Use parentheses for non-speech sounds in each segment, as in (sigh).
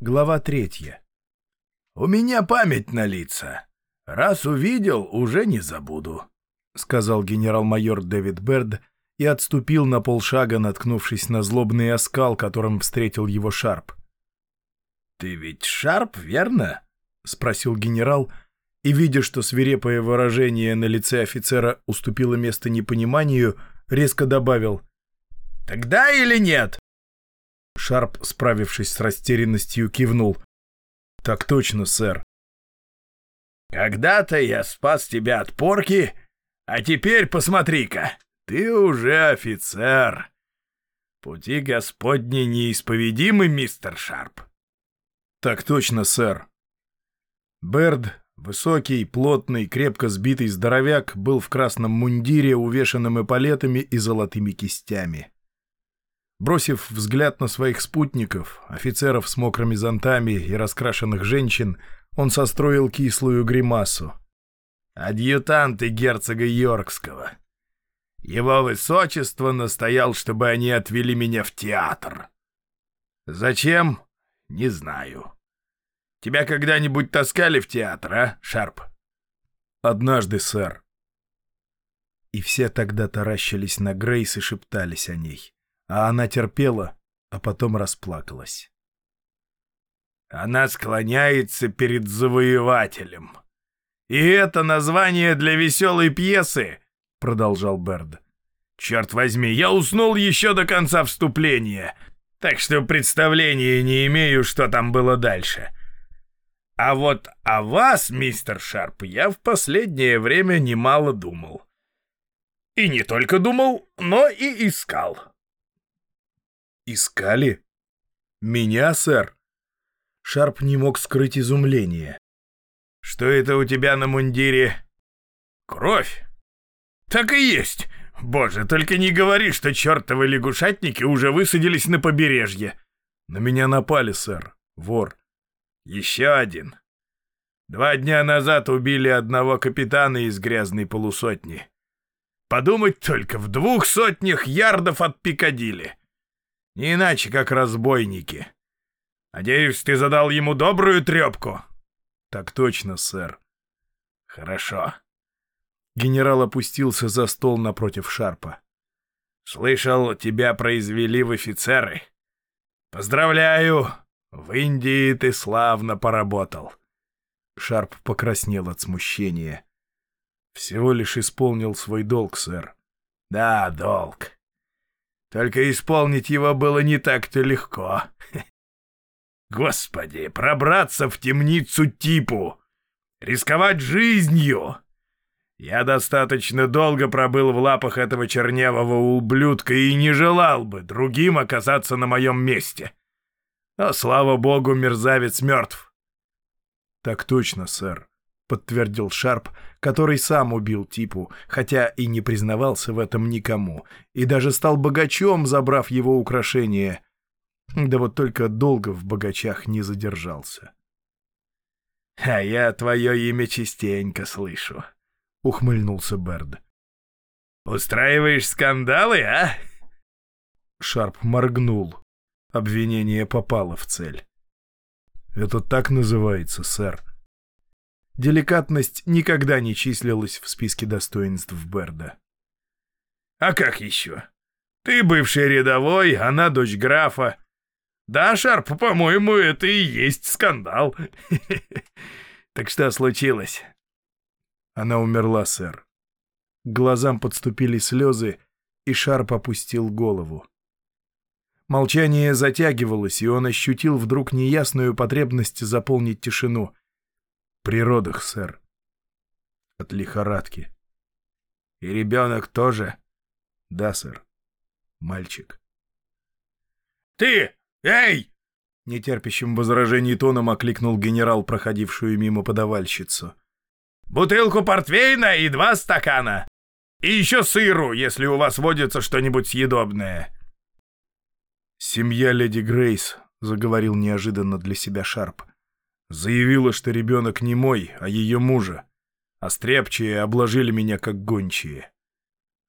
Глава третья. «У меня память на лица. Раз увидел, уже не забуду», — сказал генерал-майор Дэвид Берд и отступил на полшага, наткнувшись на злобный оскал, которым встретил его Шарп. «Ты ведь Шарп, верно?» — спросил генерал, и, видя, что свирепое выражение на лице офицера уступило место непониманию, резко добавил «Тогда или нет?» Шарп, справившись с растерянностью, кивнул. «Так точно, сэр». «Когда-то я спас тебя от порки, а теперь посмотри-ка, ты уже офицер. Пути Господни неисповедимы, мистер Шарп». «Так точно, сэр». Берд, высокий, плотный, крепко сбитый здоровяк, был в красном мундире, увешанном эполетами и золотыми кистями. Бросив взгляд на своих спутников, офицеров с мокрыми зонтами и раскрашенных женщин, он состроил кислую гримасу. «Адъютанты герцога Йоркского. Его высочество настоял, чтобы они отвели меня в театр. Зачем? Не знаю. Тебя когда-нибудь таскали в театр, а, Шарп?» «Однажды, сэр». И все тогда таращились на Грейс и шептались о ней а она терпела, а потом расплакалась. «Она склоняется перед завоевателем. И это название для веселой пьесы!» — продолжал Берд. «Черт возьми, я уснул еще до конца вступления, так что представления не имею, что там было дальше. А вот о вас, мистер Шарп, я в последнее время немало думал. И не только думал, но и искал». «Искали? Меня, сэр?» Шарп не мог скрыть изумление. «Что это у тебя на мундире?» «Кровь?» «Так и есть. Боже, только не говори, что чертовы лягушатники уже высадились на побережье». «На меня напали, сэр. Вор». «Еще один. Два дня назад убили одного капитана из грязной полусотни. Подумать только, в двух сотнях ярдов от Пикадилли. Не иначе, как разбойники. Надеюсь, ты задал ему добрую трепку?» «Так точно, сэр». «Хорошо». Генерал опустился за стол напротив Шарпа. «Слышал, тебя произвели в офицеры. Поздравляю! В Индии ты славно поработал». Шарп покраснел от смущения. «Всего лишь исполнил свой долг, сэр». «Да, долг. Только исполнить его было не так-то легко. (laughs) Господи, пробраться в темницу типу! Рисковать жизнью! Я достаточно долго пробыл в лапах этого чернявого ублюдка и не желал бы другим оказаться на моем месте. Но, слава богу, мерзавец мертв. — Так точно, сэр. — подтвердил Шарп, который сам убил Типу, хотя и не признавался в этом никому, и даже стал богачом, забрав его украшение. Да вот только долго в богачах не задержался. — А я твое имя частенько слышу, — ухмыльнулся Берд. — Устраиваешь скандалы, а? Шарп моргнул. Обвинение попало в цель. — Это так называется, сэр, Деликатность никогда не числилась в списке достоинств Берда. «А как еще? Ты бывший рядовой, она дочь графа. Да, Шарп, по-моему, это и есть скандал. (laughs) Так что случилось?» Она умерла, сэр. К глазам подступили слезы, и Шарп опустил голову. Молчание затягивалось, и он ощутил вдруг неясную потребность заполнить тишину — при родах, сэр. От лихорадки. И ребенок тоже? Да, сэр. Мальчик. Ты! Эй! Нетерпящим возражений тоном окликнул генерал, проходившую мимо подавальщицу. «Бутылку портвейна и два стакана! И еще сыру, если у вас водится что-нибудь съедобное!» «Семья леди Грейс», — заговорил неожиданно для себя Шарп, Заявила, что ребенок не мой, а ее мужа. А обложили меня как гончие.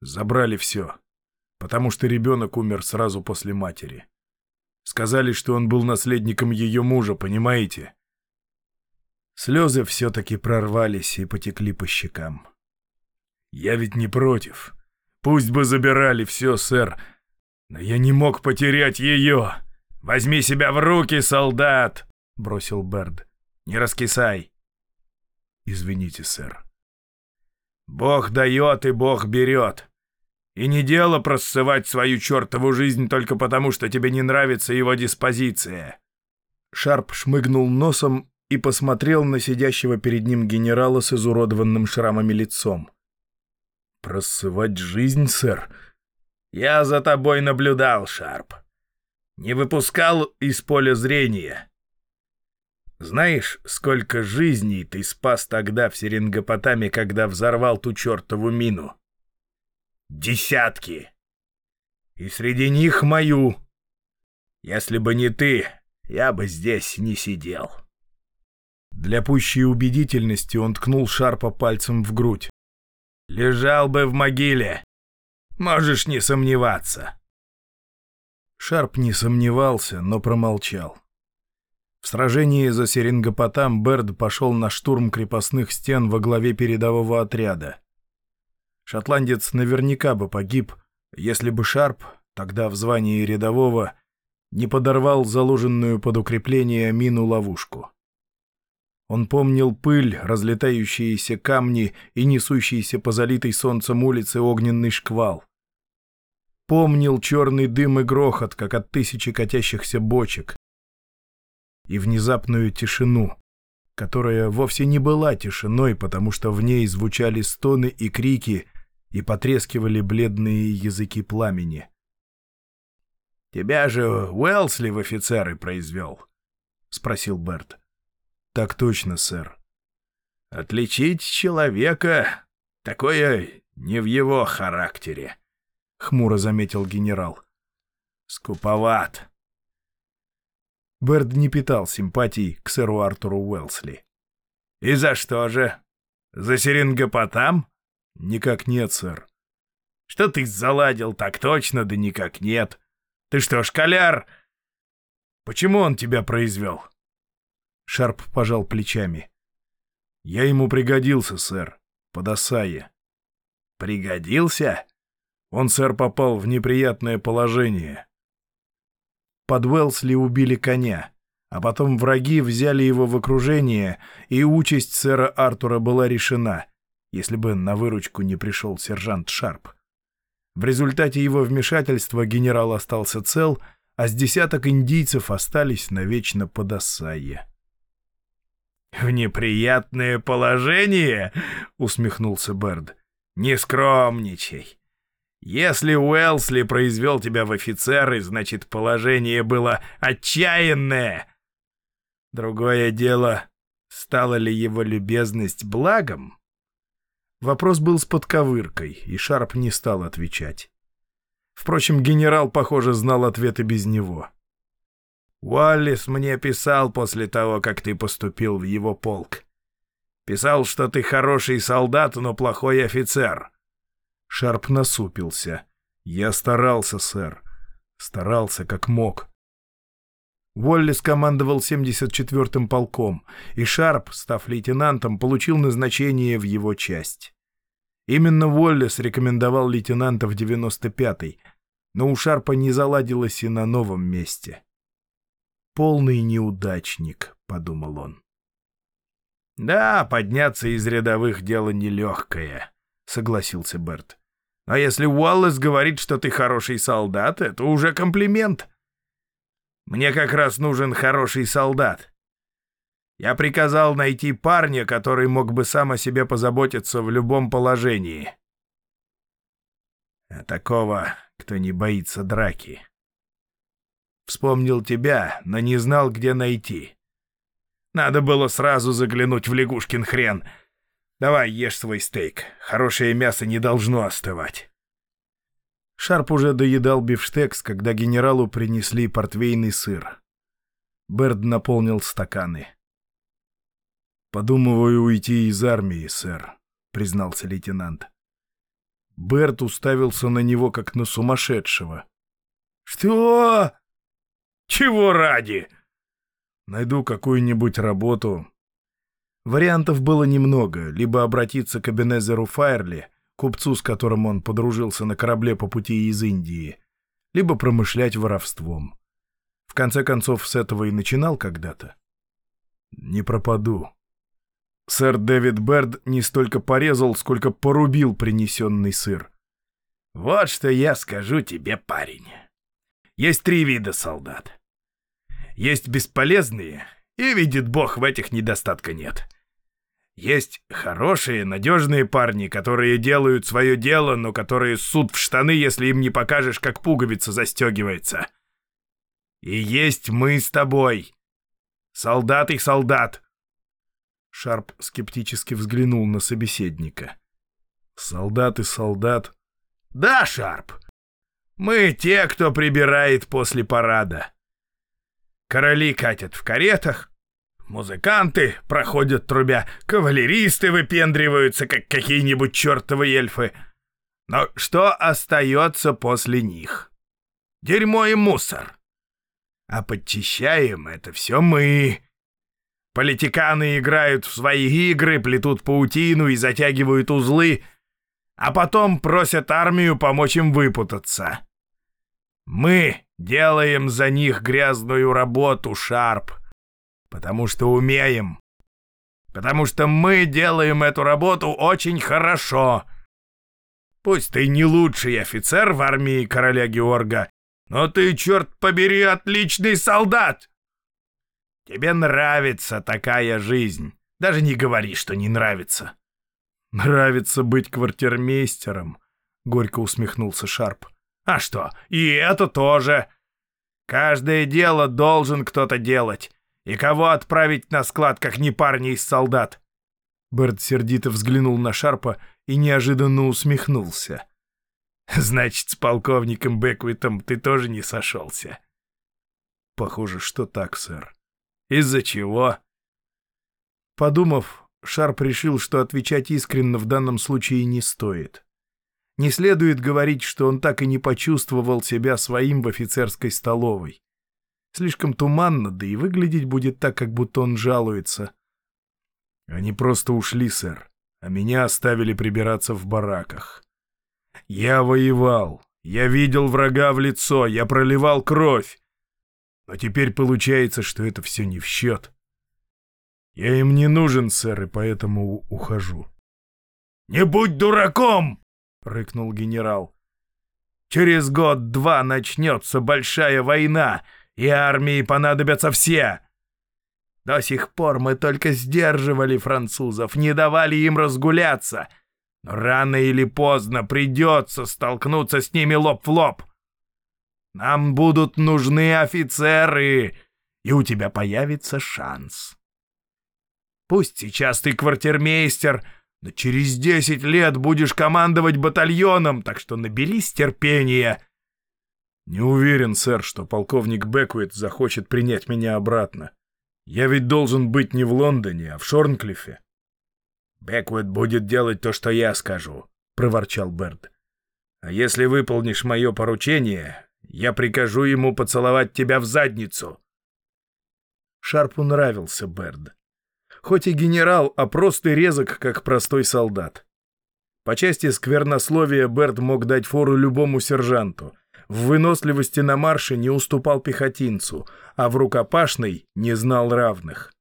Забрали все, потому что ребенок умер сразу после матери. Сказали, что он был наследником ее мужа, понимаете? Слезы все-таки прорвались и потекли по щекам. Я ведь не против. Пусть бы забирали все, сэр. Но я не мог потерять ее. Возьми себя в руки, солдат, — бросил Берд. Не раскисай. Извините, сэр. Бог дает и Бог берет. И не дело просывать свою чертову жизнь только потому, что тебе не нравится его диспозиция. Шарп шмыгнул носом и посмотрел на сидящего перед ним генерала с изуродованным шрамами лицом. «Просывать жизнь, сэр?» «Я за тобой наблюдал, Шарп. Не выпускал из поля зрения. Знаешь, сколько жизней ты спас тогда в Серингопотаме, когда взорвал ту чертову мину?» Десятки. И среди них мою. Если бы не ты, я бы здесь не сидел. Для пущей убедительности он ткнул Шарпа пальцем в грудь. «Лежал бы в могиле. Можешь не сомневаться». Шарп не сомневался, но промолчал. В сражении за Серингопотам Берд пошел на штурм крепостных стен во главе передового отряда. Шотландец наверняка бы погиб, если бы Шарп, тогда в звании рядового, не подорвал заложенную под укрепление мину-ловушку. Он помнил пыль, разлетающиеся камни и несущийся по залитой солнцем улице огненный шквал. Помнил черный дым и грохот, как от тысячи катящихся бочек. И внезапную тишину, которая вовсе не была тишиной, потому что в ней звучали стоны и крики — и потрескивали бледные языки пламени. «Тебя же Уэлсли в офицеры произвел?» — спросил Берт. «Так точно, сэр». «Отличить человека — такое не в его характере», — хмуро заметил генерал. «Скуповат». Берд не питал симпатий к сэру Артуру Уэлсли. «И за что же? За Серингопотам?» «Никак нет, сэр». «Что ты заладил так точно, да никак нет? Ты что, школяр? Почему он тебя произвел?» Шарп пожал плечами. «Я ему пригодился, сэр, под Осае». «Пригодился?» Он, сэр, попал в неприятное положение. Под Уэлсли убили коня, а потом враги взяли его в окружение, и участь сэра Артура была решена — если бы на выручку не пришел сержант Шарп. В результате его вмешательства генерал остался цел, а с десяток индийцев остались навечно под Ассайе. «В неприятное положение?» — усмехнулся Берд. «Не скромничай. Если Уэлсли произвел тебя в офицеры, значит, положение было отчаянное. Другое дело, стала ли его любезность благом?» Вопрос был с подковыркой, и Шарп не стал отвечать. Впрочем, генерал, похоже, знал ответы без него. «Уоллис мне писал после того, как ты поступил в его полк. Писал, что ты хороший солдат, но плохой офицер». Шарп насупился. «Я старался, сэр. Старался, как мог. Уоллес командовал 74-м полком, и Шарп, став лейтенантом, получил назначение в его часть. Именно Уоллес рекомендовал лейтенанта в 95-й, но у Шарпа не заладилось и на новом месте. «Полный неудачник», — подумал он. «Да, подняться из рядовых — дело нелегкое», — согласился Берт. «Но если Уоллес говорит, что ты хороший солдат, это уже комплимент». Мне как раз нужен хороший солдат. Я приказал найти парня, который мог бы сам о себе позаботиться в любом положении. А такого, кто не боится драки. Вспомнил тебя, но не знал, где найти. Надо было сразу заглянуть в лягушкин хрен. Давай, ешь свой стейк. Хорошее мясо не должно остывать. Шарп уже доедал бифштекс, когда генералу принесли портвейный сыр. Берд наполнил стаканы. «Подумываю уйти из армии, сэр», — признался лейтенант. Берт уставился на него, как на сумасшедшего. «Что?» Чего ради? Найду какую-нибудь работу. Вариантов было немного. Либо обратиться к Эбенезеру Файерли, купцу, с которым он подружился на корабле по пути из Индии, либо промышлять воровством. В конце концов, с этого и начинал когда-то. Не пропаду. Сэр Дэвид Берд не столько порезал, сколько порубил принесенный сыр. «Вот что я скажу тебе, парень. Есть три вида солдат. Есть бесполезные, и, видит Бог, в этих недостатка нет. Есть хорошие, надежные парни, которые делают свое дело, но которые ссут в штаны, если им не покажешь, как пуговица застегивается. И есть мы с тобой. Солдат и солдат. Шарп скептически взглянул на собеседника. «Солдат и солдат?» «Да, Шарп. Мы те, кто прибирает после парада. Короли катят в каретах, музыканты проходят трубя, кавалеристы выпендриваются, как какие-нибудь чертовы эльфы. Но что остается после них? Дерьмо и мусор. А подчищаем это все мы». Политиканы играют в свои игры, плетут паутину и затягивают узлы, а потом просят армию помочь им выпутаться. Мы делаем за них грязную работу, Шарп, потому что умеем. Потому что мы делаем эту работу очень хорошо. Пусть ты не лучший офицер в армии короля Георга, но ты, черт побери, отличный солдат. Тебе нравится такая жизнь. Даже не говори, что не нравится. Нравится быть квартирмейстером, горько усмехнулся Шарп. А что, и это тоже. Каждое дело должен кто-то делать. И кого отправить на склад, как не парни из солдат? Берт сердито взглянул на Шарпа и неожиданно усмехнулся. «Значит, с полковником Беквитом ты тоже не сошелся?» «Похоже, что так, сэр». Из-за чего? Подумав, Шарп решил, что отвечать искренне в данном случае не стоит. Не следует говорить, что он так и не почувствовал себя своим в офицерской столовой. Слишком туманно, да и выглядеть будет так, как будто он жалуется. Они просто ушли, сэр, а меня оставили прибираться в бараках. Я воевал, я видел врага в лицо, я проливал кровь. Но теперь получается, что это все не в счет. Я им не нужен, сэр, и поэтому ухожу. «Не будь дураком!» — рыкнул генерал. «Через год-два начнется большая война, и армии понадобятся все. До сих пор мы только сдерживали французов, не давали им разгуляться. Но рано или поздно придется столкнуться с ними лоб в лоб. Нам будут нужны офицеры, и у тебя появится шанс. Пусть сейчас ты квартирмейстер, но через десять лет будешь командовать батальоном, так что наберись терпения. Не уверен, сэр, что полковник Беквит захочет принять меня обратно. Я ведь должен быть не в Лондоне, а в Шорнклиффе. Беквит будет делать то, что я скажу, — проворчал Берд. А если выполнишь мое поручение, я прикажу ему поцеловать тебя в задницу!» Шарпу нравился Берд. Хоть и генерал, а просто резок, как простой солдат. По части сквернословия Берд мог дать фору любому сержанту. В выносливости на марше не уступал пехотинцу, а в рукопашной не знал равных.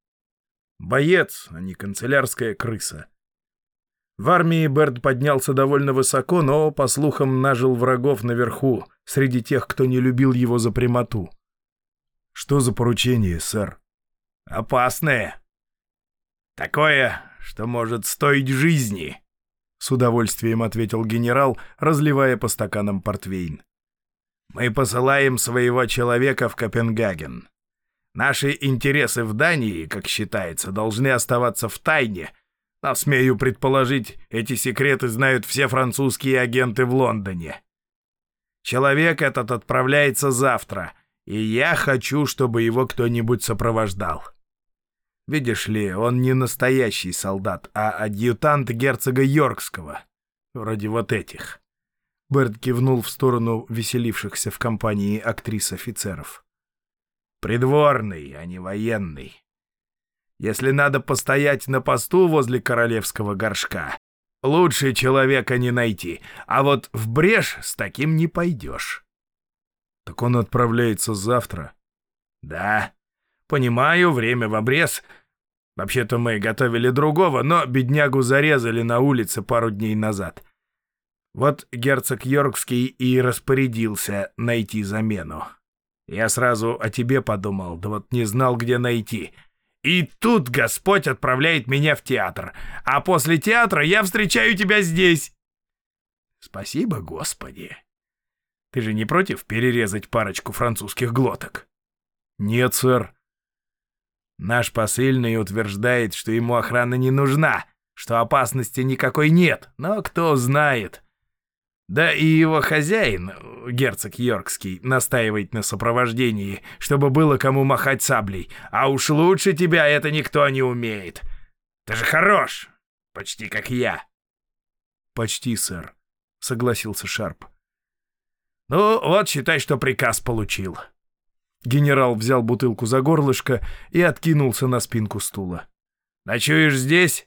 Боец, а не канцелярская крыса. В армии Берд поднялся довольно высоко, но, по слухам, нажил врагов наверху, среди тех, кто не любил его за прямоту. «Что за поручение, сэр?» «Опасное. Такое, что может стоить жизни», — с удовольствием ответил генерал, разливая по стаканам портвейн. «Мы посылаем своего человека в Копенгаген. Наши интересы в Дании, как считается, должны оставаться в тайне» Но, смею предположить, эти секреты знают все французские агенты в Лондоне. Человек этот отправляется завтра, и я хочу, чтобы его кто-нибудь сопровождал. Видишь ли, он не настоящий солдат, а адъютант герцога Йоркского. Вроде вот этих. Берт кивнул в сторону веселившихся в компании актрис-офицеров. Придворный, а не военный. Если надо постоять на посту возле королевского горшка, лучше человека не найти, а вот в брешь с таким не пойдешь. Так он отправляется завтра. Да, понимаю, время в обрез. Вообще-то мы готовили другого, но беднягу зарезали на улице пару дней назад. Вот герцог Йоркский и распорядился найти замену. Я сразу о тебе подумал, да вот не знал, где найти. И тут Господь отправляет меня в театр, а после театра я встречаю тебя здесь. Спасибо, Господи. Ты же не против перерезать парочку французских глоток? Нет, сэр. Наш посыльный утверждает, что ему охрана не нужна, что опасности никакой нет, но кто знает. Да и его хозяин, герцог Йоркский, настаивает на сопровождении, чтобы было кому махать саблей. А уж лучше тебя это никто не умеет. Ты же хорош, почти как я. Почти, сэр, согласился Шарп. Ну, вот считай, что приказ получил. Генерал взял бутылку за горлышко и откинулся на спинку стула. «Ночуешь здесь?»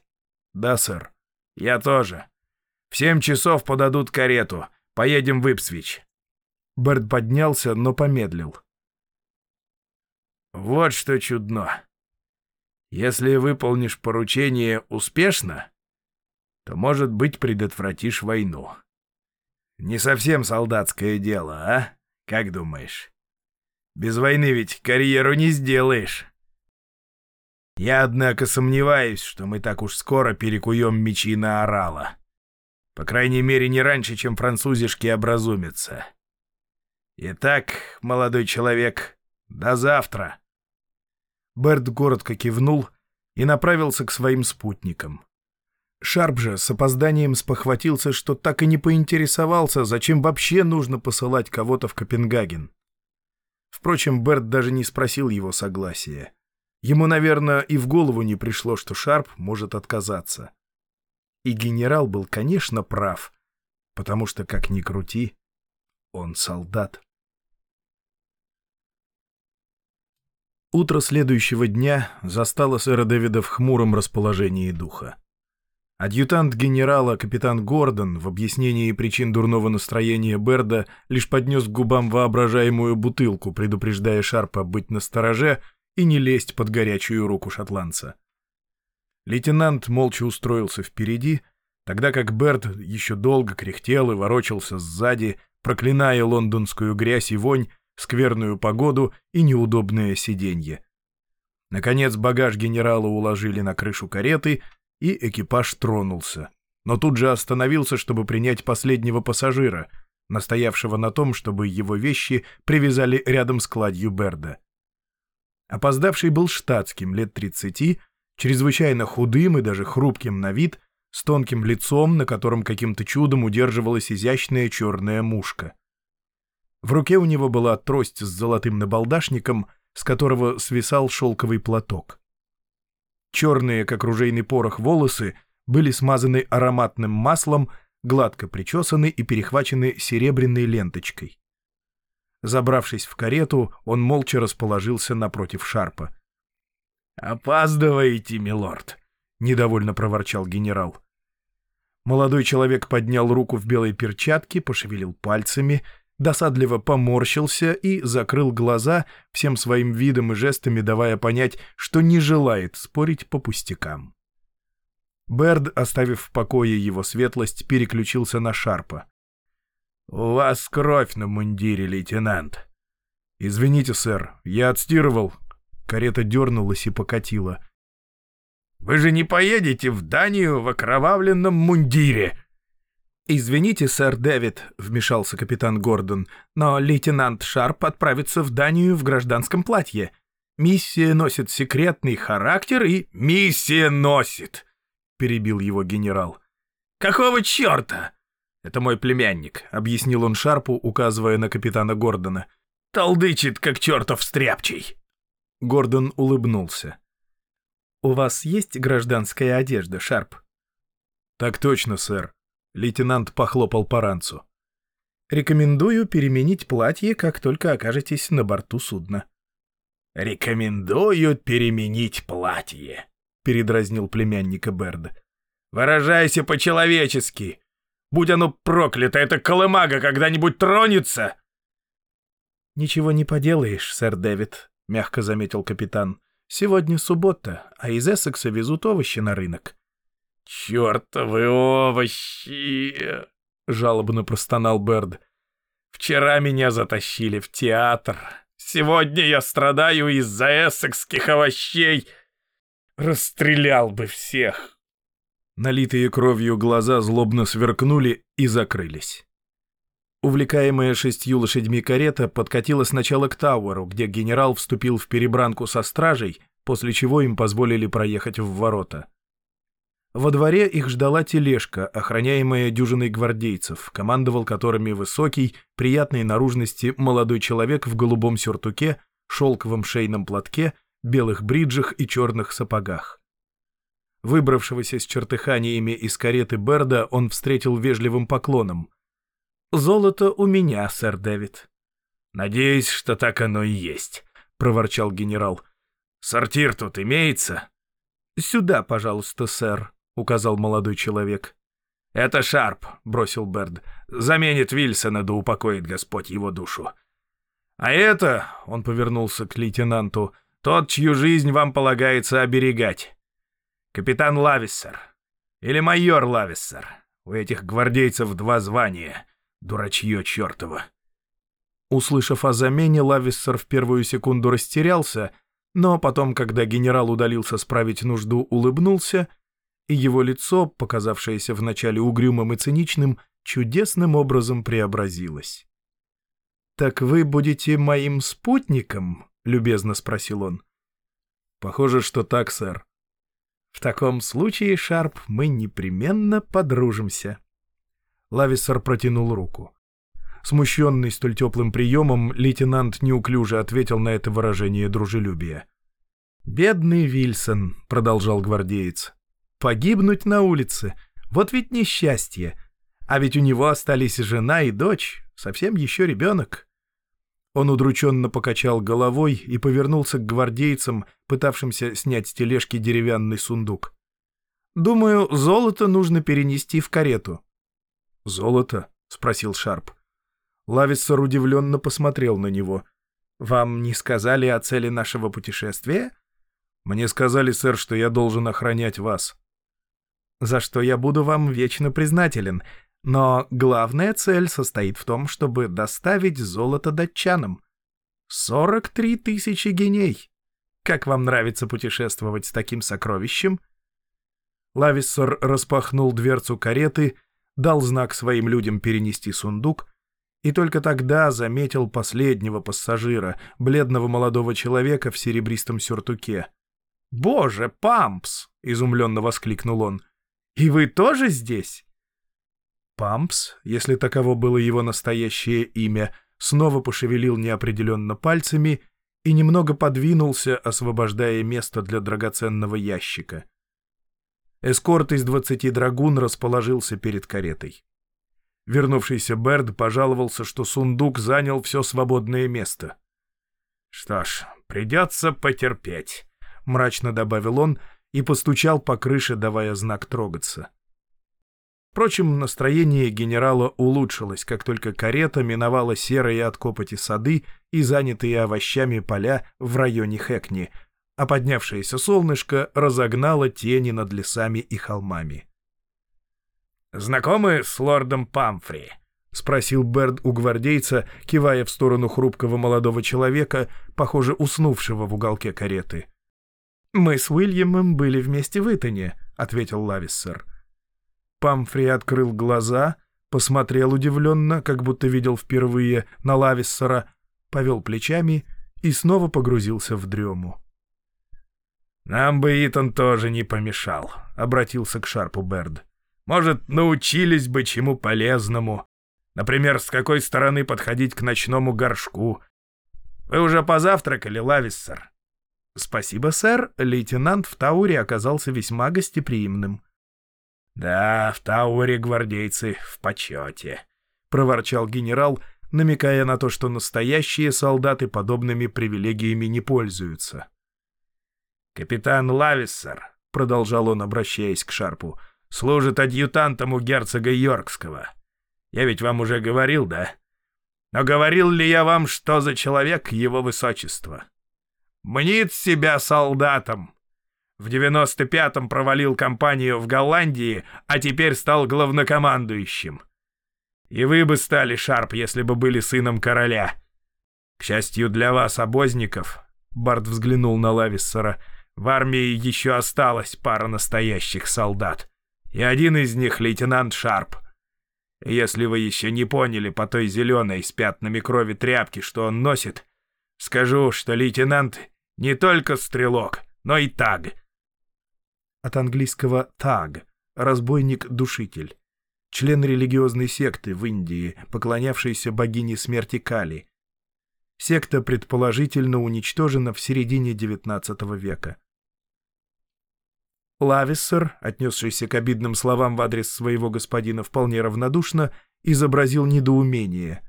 «Да, сэр». «Я тоже. В семь часов подадут карету. Поедем в Ипсвич». Берт поднялся, но помедлил. «Вот что чудно. Если выполнишь поручение успешно, то, может быть, предотвратишь войну. Не совсем солдатское дело, а? Как думаешь? Без войны ведь карьеру не сделаешь». Я, однако, сомневаюсь, что мы так уж скоро перекуем мечи на орала. По крайней мере, не раньше, чем французишки образумятся. Итак, молодой человек, до завтра. Берт коротко кивнул и направился к своим спутникам. Шарп же с опозданием спохватился, что так и не поинтересовался, зачем вообще нужно посылать кого-то в Копенгаген. Впрочем, Берт даже не спросил его согласия. Ему, наверное, и в голову не пришло, что Шарп может отказаться. И генерал был, конечно, прав, потому что, как ни крути, он солдат. Утро следующего дня застало сэра Дэвида в хмуром расположении духа. Адъютант генерала, капитан Гордон, в объяснении причин дурного настроения Берда лишь поднес к губам воображаемую бутылку, предупреждая Шарпа быть настороже и не лезть под горячую руку шотландца. Лейтенант молча устроился впереди, тогда как Берт еще долго кряхтел и ворочался сзади, проклиная лондонскую грязь и вонь, скверную погоду и неудобное сиденье. Наконец багаж генерала уложили на крышу кареты, и экипаж тронулся. Но тут же остановился, чтобы принять последнего пассажира, настоявшего на том, чтобы его вещи привязали рядом с кладью Берда. Опоздавший был штатским, лет тридцати, чрезвычайно худым и даже хрупким на вид, с тонким лицом, на котором каким-то чудом удерживалась изящная черная мушка. В руке у него была трость с золотым набалдашником, с которого свисал шелковый платок. Черные, как ружейный порох, волосы были смазаны ароматным маслом, гладко причесаны и перехвачены серебряной ленточкой. Забравшись в карету, он молча расположился напротив Шарпа. «Опаздываете, милорд!» — недовольно проворчал генерал. Молодой человек поднял руку в белой перчатке, пошевелил пальцами, досадливо поморщился и закрыл глаза, всем своим видом и жестами давая понять, что не желает спорить по пустякам. Берд, оставив в покое его светлость, переключился на Шарпа. «У вас кровь на мундире, лейтенант». «Извините, сэр, я отстирывал, Карета дернулась и покатила. «Вы же не поедете в Данию в окровавленном мундире!» «Извините, сэр Дэвид», — вмешался капитан Гордон, «но лейтенант Шарп отправится в Данию в гражданском платье. Миссия носит секретный характер и...» «Миссия носит!» — перебил его генерал. «Какого черта?» «Это мой племянник», — объяснил он Шарпу, указывая на капитана Гордона. «Толдычит, как чертов стряпчий!» Гордон улыбнулся. «У вас есть гражданская одежда, Шарп?» «Так точно, сэр». Лейтенант похлопал по ранцу. «Рекомендую переменить платье, как только окажетесь на борту судна». рекомендуют переменить платье», — передразнил племянника Берда. «Выражайся по-человечески. Будь оно проклято, эта колымага когда-нибудь тронется!» «Ничего не поделаешь, сэр Дэвид», — мягко заметил капитан. «Сегодня суббота, а из Эссекса везут овощи на рынок». «Чёртовы овощи!» — жалобно простонал Берд. «Вчера меня затащили в театр. Сегодня я страдаю из-за эссекских овощей. Расстрелял бы всех!» Налитые кровью глаза злобно сверкнули и закрылись. Увлекаемая шестью лошадьми карета подкатила сначала к Тауэру, где генерал вступил в перебранку со стражей, после чего им позволили проехать в ворота. Во дворе их ждала тележка, охраняемая дюжиной гвардейцев, командовал которыми высокий, приятной наружности молодой человек в голубом сюртуке, шелковом шейном платке, белых бриджах и черных сапогах. Выбравшегося с чертыханиями из кареты Берда он встретил вежливым поклоном. «Золото у меня, сэр Дэвид». «Надеюсь, что так оно и есть», — проворчал генерал. «Сортир тут имеется?» «Сюда, пожалуйста, сэр», — указал молодой человек. «Это Шарп», — бросил Берд. «Заменит Вильсона, да упокоит Господь его душу». «А это», — он повернулся к лейтенанту, — «тот, чью жизнь вам полагается оберегать. Капитан Лависсер. Или майор Лависсер. У этих гвардейцев два звания. Дурачье чертово». Услышав о замене, Лависсер в первую секунду растерялся, но потом, когда генерал удалился справить нужду, улыбнулся — и его лицо, показавшееся вначале угрюмым и циничным, чудесным образом преобразилось. «Так вы будете моим спутником?» — любезно спросил он. «Похоже, что так, сэр». «В таком случае, Шарп, мы непременно подружимся». Лависер протянул руку. Смущенный столь теплым приемом, лейтенант неуклюже ответил на это выражение дружелюбия. «Бедный Вильсон», — продолжал гвардеец, Погибнуть на улице. Вот ведь несчастье. А ведь у него остались жена и дочь, совсем еще ребенок. Он удрученно покачал головой и повернулся к гвардейцам, пытавшимся снять с тележки деревянный сундук. «Думаю, золото нужно перенести в карету». «Золото?» — спросил Шарп. Лависсер удивленно посмотрел на него. «Вам не сказали о цели нашего путешествия?» «Мне сказали, сэр, что я должен охранять вас» за что я буду вам вечно признателен, но главная цель состоит в том, чтобы доставить золото датчанам. 43 тысячи геней. Как вам нравится путешествовать с таким сокровищем?» Лависсор распахнул дверцу кареты, дал знак своим людям перенести сундук, и только тогда заметил последнего пассажира, бледного молодого человека в серебристом сюртуке. «Боже, Пампс!» — изумленно воскликнул он. И вы тоже здесь?» Пампс, если таково было его настоящее имя, снова пошевелил неопределенно пальцами и немного подвинулся, освобождая место для драгоценного ящика. Эскорт из двадцати драгун расположился перед каретой. Вернувшийся Берд пожаловался, что сундук занял все свободное место. «Что ж, придется потерпеть», — мрачно добавил он, и постучал по крыше, давая знак трогаться. Впрочем, настроение генерала улучшилось, как только карета миновала серые от копоти сады и занятые овощами поля в районе Хэкни, а поднявшееся солнышко разогнало тени над лесами и холмами. «Знакомы с лордом Памфри?» — спросил Берд у гвардейца, кивая в сторону хрупкого молодого человека, похоже, уснувшего в уголке кареты. «Мы с Уильямом были вместе в Итоне», — ответил Лависсер. Памфри открыл глаза, посмотрел удивленно, как будто видел впервые, на Лависсера, повел плечами и снова погрузился в дрему. «Нам бы Итан тоже не помешал», — обратился к Шарпу Берд. «Может, научились бы чему полезному. Например, с какой стороны подходить к ночному горшку. Вы уже позавтракали, Лависсер?» «Спасибо, сэр. Лейтенант в Тауре оказался весьма гостеприимным». «Да, в Тауре гвардейцы в почете», — проворчал генерал, намекая на то, что настоящие солдаты подобными привилегиями не пользуются. «Капитан Лависсер», — продолжал он, обращаясь к Шарпу, — «служит адъютантом у герцога Йоркского. Я ведь вам уже говорил, да? Но говорил ли я вам, что за человек его высочество? Мнит себя солдатом. В 95-м провалил кампанию в Голландии, а теперь стал главнокомандующим. И вы бы стали, Шарп, если бы были сыном короля. К счастью для вас, обозников, Барт взглянул на Лависсера, в армии еще осталась пара настоящих солдат. И один из них — лейтенант Шарп. Если вы еще не поняли по той зеленой с пятнами крови тряпки, что он носит, скажу, что лейтенант не только стрелок, но и таг. От английского «таг» — разбойник-душитель. Член религиозной секты в Индии, поклонявшейся богине смерти Кали. Секта предположительно уничтожена в середине XIX века. Лависсер, отнесшийся к обидным словам в адрес своего господина вполне равнодушно, изобразил недоумение.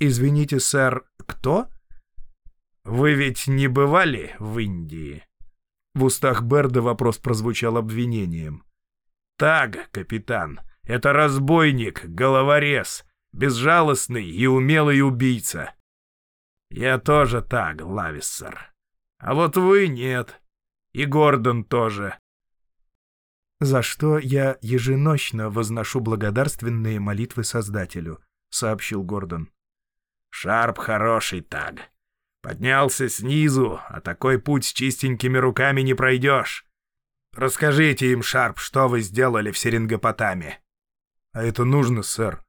«Извините, сэр, кто?» «Вы ведь не бывали в Индии?» В устах Берда вопрос прозвучал обвинением. «Так, капитан, это разбойник, головорез, безжалостный и умелый убийца. Я тоже так, Лависсер. А вот вы нет. И Гордон тоже за что я еженочно возношу благодарственные молитвы Создателю», — сообщил Гордон. «Шарп хороший таг. Поднялся снизу, а такой путь с чистенькими руками не пройдешь. Расскажите им, Шарп, что вы сделали в Серингопотаме». «А это нужно, сэр?»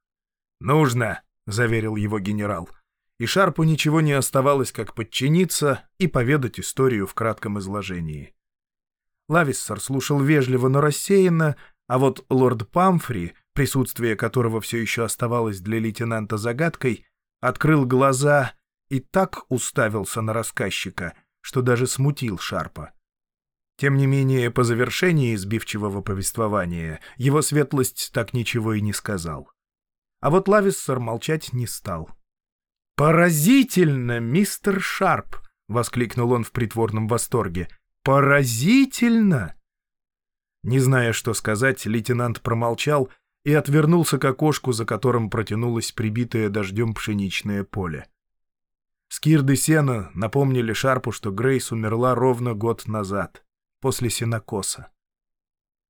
«Нужно», — заверил его генерал. И Шарпу ничего не оставалось, как подчиниться и поведать историю в кратком изложении. Лависсер слушал вежливо, но рассеянно, а вот лорд Памфри, присутствие которого все еще оставалось для лейтенанта загадкой, открыл глаза и так уставился на рассказчика, что даже смутил Шарпа. Тем не менее, по завершении избивчивого повествования его светлость так ничего и не сказал. А вот Лависсер молчать не стал. «Поразительно, мистер Шарп!» — воскликнул он в притворном восторге — Поразительно!» Не зная, что сказать, лейтенант промолчал и отвернулся к окошку, за которым протянулось прибитое дождем пшеничное поле. Скирды сена напомнили Шарпу, что Грейс умерла ровно год назад, после сенокоса.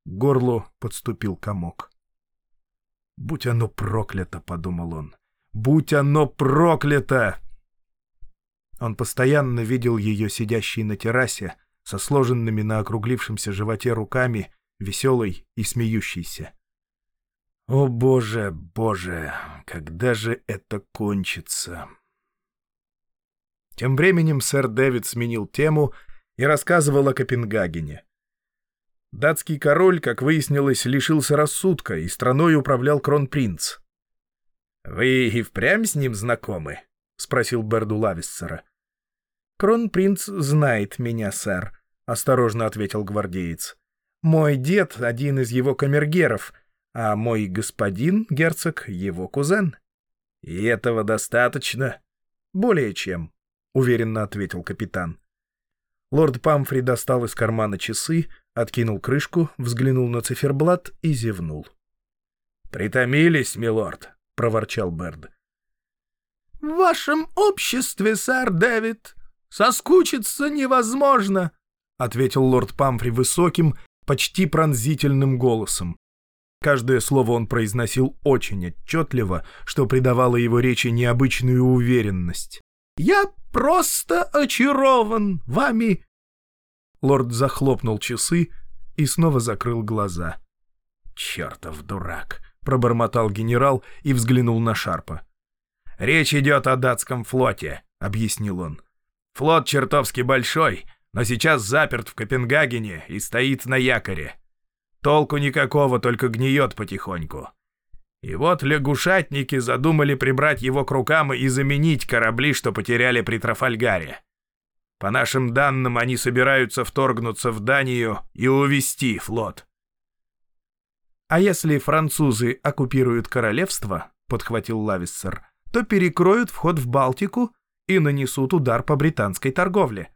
К горлу подступил комок. «Будь оно проклято!» — подумал он. «Будь оно проклято!» Он постоянно видел ее сидящей на террасе, со сложенными на округлившемся животе руками, веселой и смеющейся. «О, боже, боже, когда же это кончится?» Тем временем сэр Дэвид сменил тему и рассказывал о Копенгагене. Датский король, как выяснилось, лишился рассудка, и страной управлял кронпринц. «Вы и впрямь с ним знакомы?» — спросил Берду Лависсера. «Кронпринц знает меня, сэр», — осторожно ответил гвардеец. «Мой дед — один из его камергеров, а мой господин, герцог, — его кузен». «И этого достаточно?» «Более чем», — уверенно ответил капитан. Лорд Памфри достал из кармана часы, откинул крышку, взглянул на циферблат и зевнул. «Притомились, милорд», — проворчал Берд. «В вашем обществе, сэр Дэвид», «Соскучиться невозможно», — ответил лорд Памфри высоким, почти пронзительным голосом. Каждое слово он произносил очень отчетливо, что придавало его речи необычную уверенность. «Я просто очарован вами!» Лорд захлопнул часы и снова закрыл глаза. «Чертов дурак!» — пробормотал генерал и взглянул на Шарпа. «Речь идет о датском флоте», — объяснил он. Флот чертовски большой, но сейчас заперт в Копенгагене и стоит на якоре. Толку никакого, только гниет потихоньку. И вот лягушатники задумали прибрать его к рукам и заменить корабли, что потеряли при Трафальгаре. По нашим данным, они собираются вторгнуться в Данию и увести флот. «А если французы оккупируют королевство, — подхватил Лависсер, — то перекроют вход в Балтику и нанесут удар по британской торговле.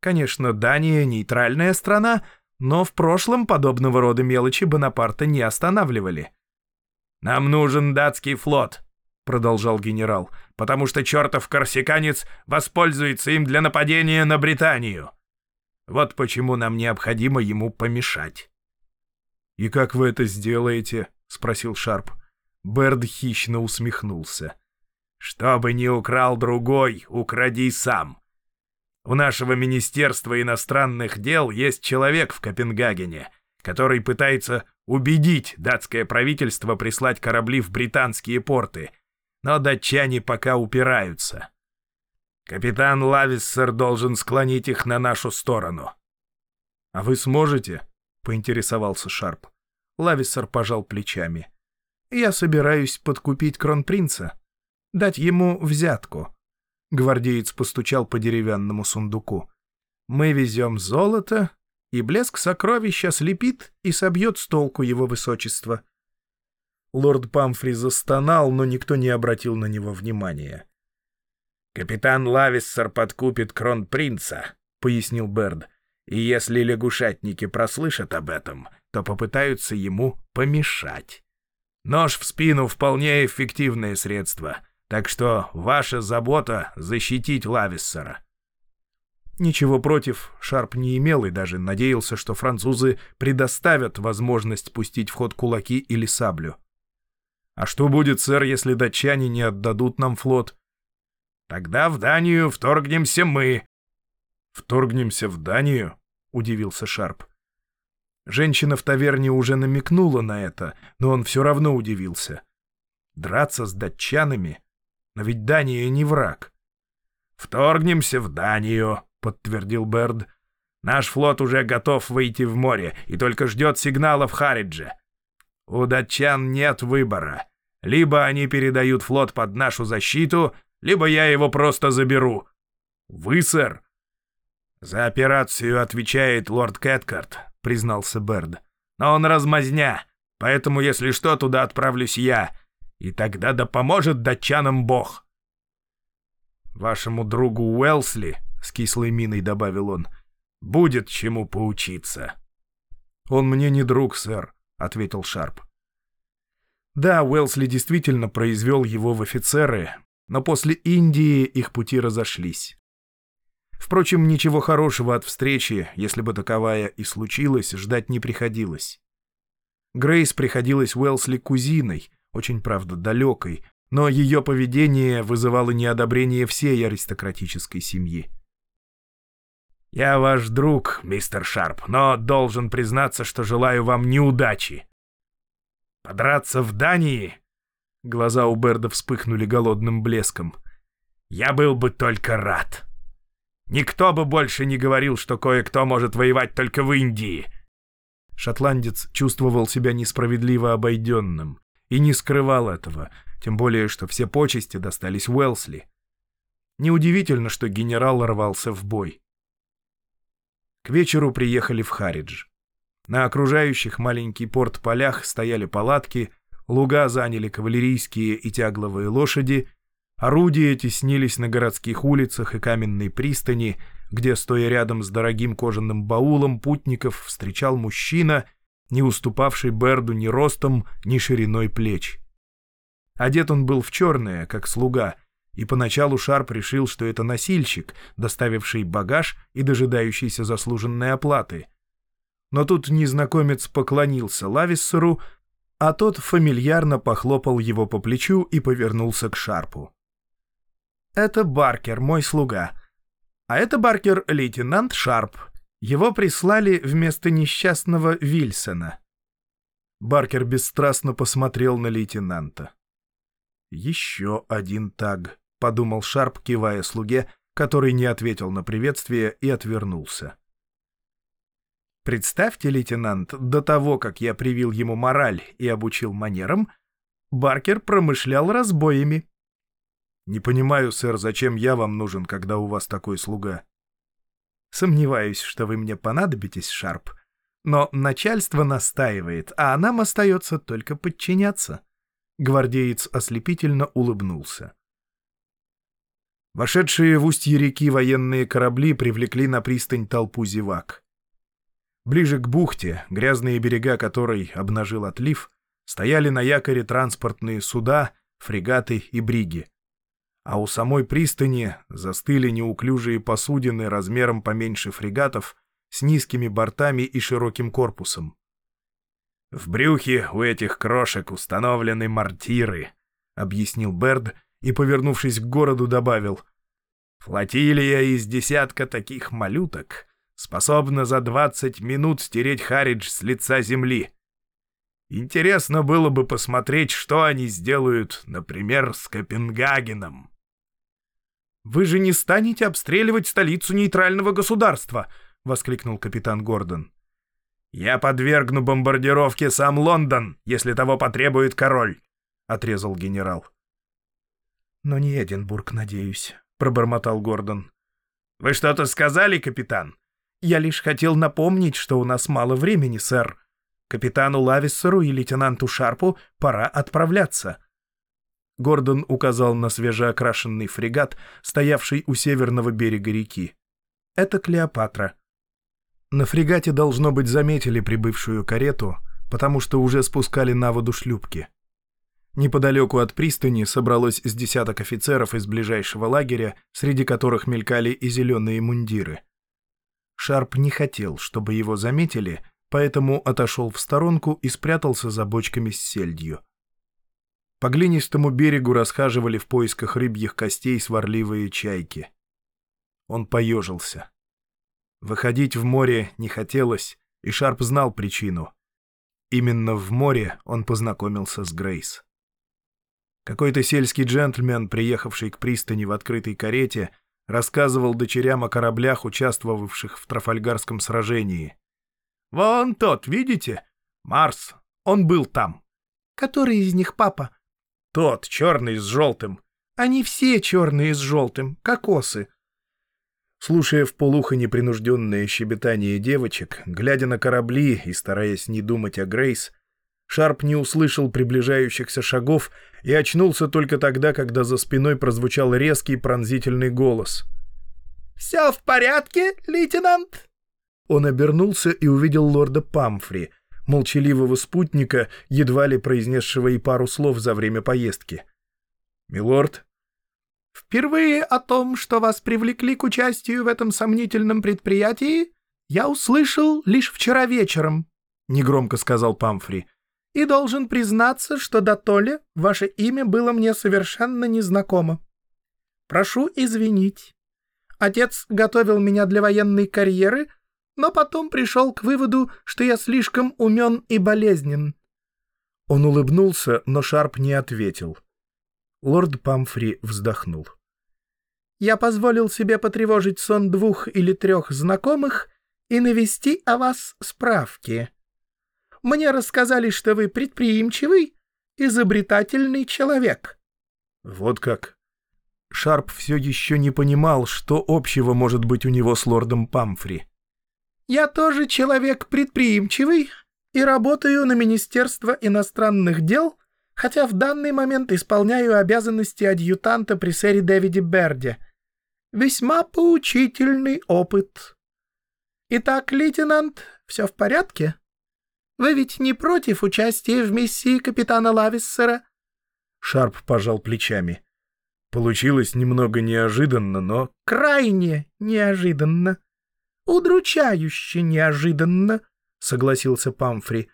Конечно, Дания — нейтральная страна, но в прошлом подобного рода мелочи Бонапарта не останавливали. «Нам нужен датский флот», — продолжал генерал, «потому что чертов корсиканец воспользуется им для нападения на Британию. Вот почему нам необходимо ему помешать». «И как вы это сделаете?» — спросил Шарп. Берд хищно усмехнулся. «Что бы ни украл другой, укради сам. У нашего Министерства иностранных дел есть человек в Копенгагене, который пытается убедить датское правительство прислать корабли в британские порты, но датчане пока упираются. Капитан Лависсер должен склонить их на нашу сторону. — А вы сможете? — поинтересовался Шарп. Лависсер пожал плечами. — Я собираюсь подкупить кронпринца, дать ему взятку. Гвардеец постучал по деревянному сундуку. «Мы везем золото, и блеск сокровища слепит и собьет с толку его высочество». Лорд Памфри застонал, но никто не обратил на него внимания. «Капитан Лависсер подкупит кронпринца», — пояснил Берд. «И если лягушатники прослышат об этом, то попытаются ему помешать. Нож в спину — вполне эффективное средство». Так что ваша забота — защитить Лависсера». Ничего против Шарп не имел и даже надеялся, что французы предоставят возможность пустить в ход кулаки или саблю. «А что будет, сэр, если датчане не отдадут нам флот?» «Тогда в Данию вторгнемся мы». «Вторгнемся в Данию?» — удивился Шарп. Женщина в таверне уже намекнула на это, но он все равно удивился. Драться с датчанами но ведь Дания не враг. «Вторгнемся в Данию», — подтвердил Берд. «Наш флот уже готов выйти в море и только ждет сигнала в Харидже. У датчан нет выбора. Либо они передают флот под нашу защиту, либо я его просто заберу. Вы, сэр?» «За операцию отвечает лорд Кэткарт», — признался Берд. «Но он размазня, поэтому, если что, туда отправлюсь я, и тогда да поможет датчанам Бог. Вашему другу Уэлсли, — с кислой миной добавил он, — будет чему поучиться. Он мне не друг, сэр, — ответил Шарп. Да, Уэлсли действительно произвел его в офицеры, но после Индии их пути разошлись. Впрочем, ничего хорошего от встречи, если бы таковая и случилась, ждать не приходилось. Грейс приходилась Уэлсли кузиной, очень, правда, далекой, но ее поведение вызывало неодобрение всей аристократической семьи. «Я ваш друг, мистер Шарп, но должен признаться, что желаю вам неудачи. Подраться в Дании...» Глаза у Берда вспыхнули голодным блеском. «Я был бы только рад. Никто бы больше не говорил, что кое-кто может воевать только в Индии». Шотландец чувствовал себя несправедливо обойденным и не скрывал этого, тем более, что все почести достались Уэлсли. Неудивительно, что генерал рвался в бой. К вечеру приехали в Харидж. На окружающих маленький порт полях стояли палатки, луга заняли кавалерийские и тягловые лошади, орудия теснились на городских улицах и каменной пристани, где, стоя рядом с дорогим кожаным баулом, путников встречал мужчина — не уступавший Берду ни ростом, ни шириной плеч. Одет он был в черное, как слуга, и поначалу Шарп решил, что это носильщик, доставивший багаж и дожидающийся заслуженной оплаты. Но тут незнакомец поклонился Лависсеру, а тот фамильярно похлопал его по плечу и повернулся к Шарпу. «Это Баркер, мой слуга. А это Баркер — лейтенант Шарп, его прислали вместо несчастного Вильсона. Баркер бесстрастно посмотрел на лейтенанта. «Еще один таг», — подумал Шарп, кивая слуге, который не ответил на приветствие и отвернулся. Представьте, лейтенант, до того, как я привил ему мораль и обучил манерам, Баркер промышлял разбоями. «Не понимаю, сэр, зачем я вам нужен, когда у вас такой слуга?» Сомневаюсь, что вы мне понадобитесь, Шарп. Но начальство настаивает, а нам остается только подчиняться. Гвардеец ослепительно улыбнулся. Вошедшие в устье реки военные корабли привлекли на пристань толпу зевак. Ближе к бухте, грязные берега которой обнажил отлив, стояли на якоре транспортные суда, фрегаты и бриги. А у самой пристани застыли неуклюжие посудины размером поменьше фрегатов с низкими бортами и широким корпусом. «В брюхе у этих крошек установлены мортиры», — объяснил Берд и, повернувшись к городу, добавил. «Флотилия из десятка таких малюток способна за двадцать минут стереть Харидж с лица земли. Интересно было бы посмотреть, что они сделают, например, с Копенгагеном». «Вы же не станете обстреливать столицу нейтрального государства!» — воскликнул капитан Гордон. «Я подвергну бомбардировке сам Лондон, если того потребует король», — отрезал генерал. «Но не Эдинбург, надеюсь», — пробормотал Гордон. «Вы что-то сказали, капитан?» «Я лишь хотел напомнить, что у нас мало времени, сэр. Капитану Лависсеру и лейтенанту Шарпу пора отправляться». Гордон указал на свежеокрашенный фрегат, стоявший у северного берега реки. «Это Клеопатра». На фрегате, должно быть, заметили прибывшую карету, потому что уже спускали на воду шлюпки. Неподалеку от пристани собралось с десяток офицеров из ближайшего лагеря, среди которых мелькали и зеленые мундиры. Шарп не хотел, чтобы его заметили, поэтому отошел в сторонку и спрятался за бочками с сельдью. По глинистому берегу расхаживали в поисках рыбьих костей сварливые чайки. Он поежился. Выходить в море не хотелось, и Шарп знал причину. Именно в море он познакомился с Грейс. Какой-то сельский джентльмен, приехавший к пристани в открытой карете, рассказывал дочерям о кораблях, участвовавших в Трафальгарском сражении. «Вон тот, видите? Марс. Он был там». «Который из них папа?» «Тот, черный с желтым». «Они все черные с желтым, кокосы». Слушая в полухо непринужденное щебетание девочек, глядя на корабли и стараясь не думать о Грейс, Шарп не услышал приближающихся шагов и очнулся только тогда, когда за спиной прозвучал резкий пронзительный голос. «Все в порядке, лейтенант?» Он обернулся и увидел лорда Памфри, молчаливого спутника, едва ли произнесшего и пару слов за время поездки. «Милорд?» «Впервые о том, что вас привлекли к участию в этом сомнительном предприятии, я услышал лишь вчера вечером», — негромко сказал Памфри и должен признаться, что до Толи ваше имя было мне совершенно незнакомо. Прошу извинить. Отец готовил меня для военной карьеры, но потом пришел к выводу, что я слишком умен и болезнен». Он улыбнулся, но Шарп не ответил. Лорд Памфри вздохнул. «Я позволил себе потревожить сон двух или трех знакомых и навести о вас справки. Мне рассказали, что вы предприимчивый, изобретательный человек». «Вот как». Шарп все еще не понимал, что общего может быть у него с лордом Памфри. «Я тоже человек предприимчивый и работаю на Министерство иностранных дел, хотя в данный момент исполняю обязанности адъютанта при сэре Дэвиде Берде. Весьма поучительный опыт. Итак, лейтенант, все в порядке?» Вы ведь не против участия в миссии капитана Лависсера?» Шарп пожал плечами. Получилось немного неожиданно, но... «Крайне неожиданно. Удручающе неожиданно», — согласился Памфри.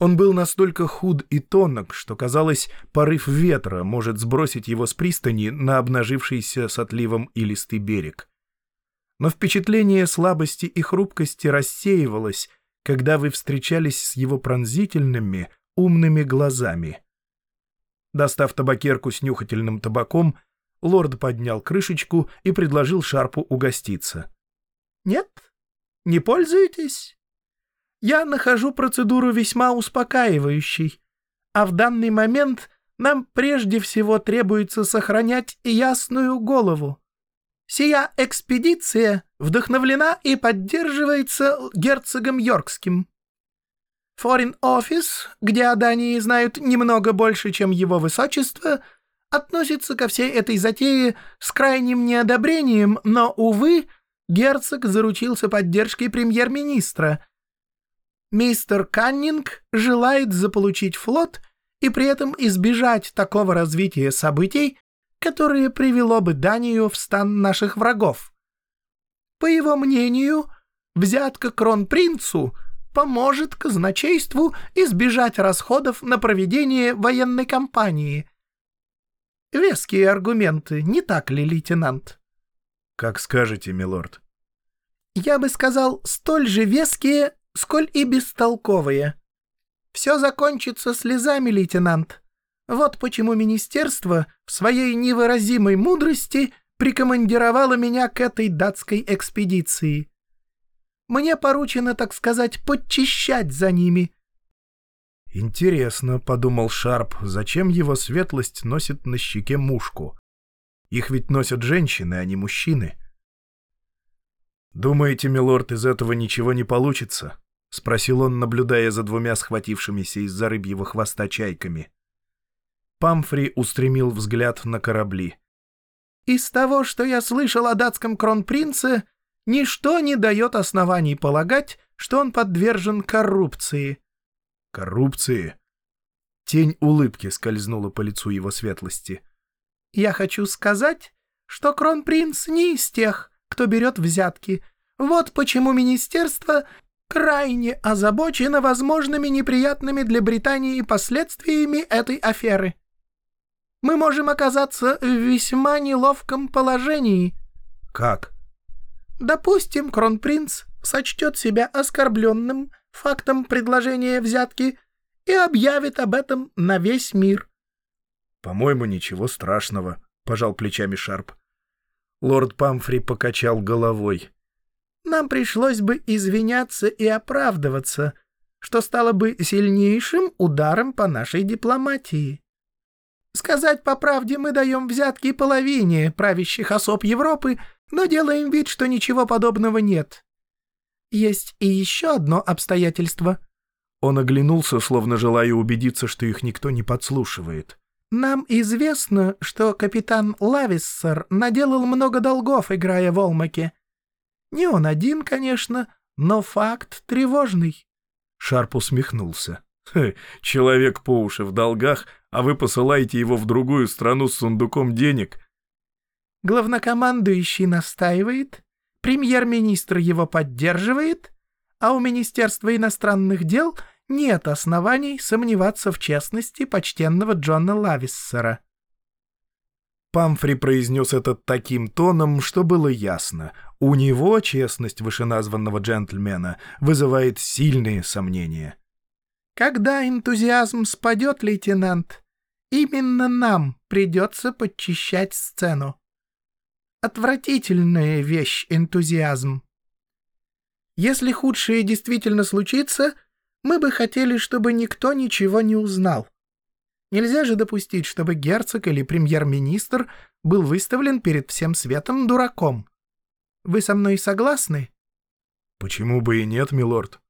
Он был настолько худ и тонок, что, казалось, порыв ветра может сбросить его с пристани на обнажившийся с отливом илистый берег. Но впечатление слабости и хрупкости рассеивалось, когда вы встречались с его пронзительными, умными глазами. Достав табакерку с нюхательным табаком, лорд поднял крышечку и предложил Шарпу угоститься. «Нет? Не пользуетесь? Я нахожу процедуру весьма успокаивающей, а в данный момент нам прежде всего требуется сохранять ясную голову. Сия экспедиция вдохновлена и поддерживается герцогом Йоркским. Форин Офис, где о Дании знают немного больше, чем его высочество, относится ко всей этой затее с крайним неодобрением, но, увы, герцог заручился поддержкой премьер-министра. Мистер Каннинг желает заполучить флот и при этом избежать такого развития событий, которое привело бы Данию в стан наших врагов. По его мнению, взятка кронпринцу поможет казначейству избежать расходов на проведение военной кампании. Веские аргументы, не так ли, лейтенант? — Как скажете, милорд. — Я бы сказал, столь же веские, сколь и бестолковые. Все закончится слезами, лейтенант. Вот почему министерство в своей невыразимой мудрости прикомандировало меня к этой датской экспедиции. Мне поручено, так сказать, подчищать за ними. «Интересно», — подумал Шарп, — «зачем его светлость носит на щеке мушку? Их ведь носят женщины, а не мужчины». «Думаете, милорд, из этого ничего не получится?» — спросил он, наблюдая за двумя схватившимися из-за рыбьего хвоста чайками. Памфри устремил взгляд на корабли. «Из того, что я слышал о датском кронпринце, ничто не дает оснований полагать, что он подвержен коррупции». «Коррупции?» Тень улыбки скользнула по лицу его светлости. «Я хочу сказать, что кронпринц не из тех, кто берет взятки. Вот почему министерство крайне озабочено возможными неприятными для Британии последствиями этой аферы. Мы можем оказаться в весьма неловком положении». «Как?» «Допустим, кронпринц сочтет себя оскорбленным фактом предложения взятки и объявит об этом на весь мир». «По-моему, ничего страшного», — пожал плечами Шарп. Лорд Памфри покачал головой. «Нам пришлось бы извиняться и оправдываться, что стало бы сильнейшим ударом по нашей дипломатии. Сказать по правде, мы даем взятки половине правящих особ Европы, но делаем вид, что ничего подобного нет. Есть и еще одно обстоятельство». Он оглянулся, словно желая убедиться, что их никто не подслушивает. Нам известно, что капитан Лависсер наделал много долгов, играя в Олмаке. Не он один, конечно, но факт тревожный. Шарп усмехнулся. «Человек по уши в долгах, а вы посылаете его в другую страну с сундуком денег». Главнокомандующий настаивает, премьер-министр его поддерживает, а у Министерства иностранных дел — нет оснований сомневаться в честности почтенного Джона Лависсера. Памфри произнес это таким тоном, что было ясно. У него честность вышеназванного джентльмена вызывает сильные сомнения. «Когда энтузиазм спадет, лейтенант, именно нам придется подчищать сцену. Отвратительная вещь энтузиазм. Если худшее действительно случится, мы бы хотели, чтобы никто ничего не узнал. Нельзя же допустить, чтобы герцог или премьер-министр был выставлен перед всем светом дураком. Вы со мной согласны?» «Почему бы и нет, милорд?»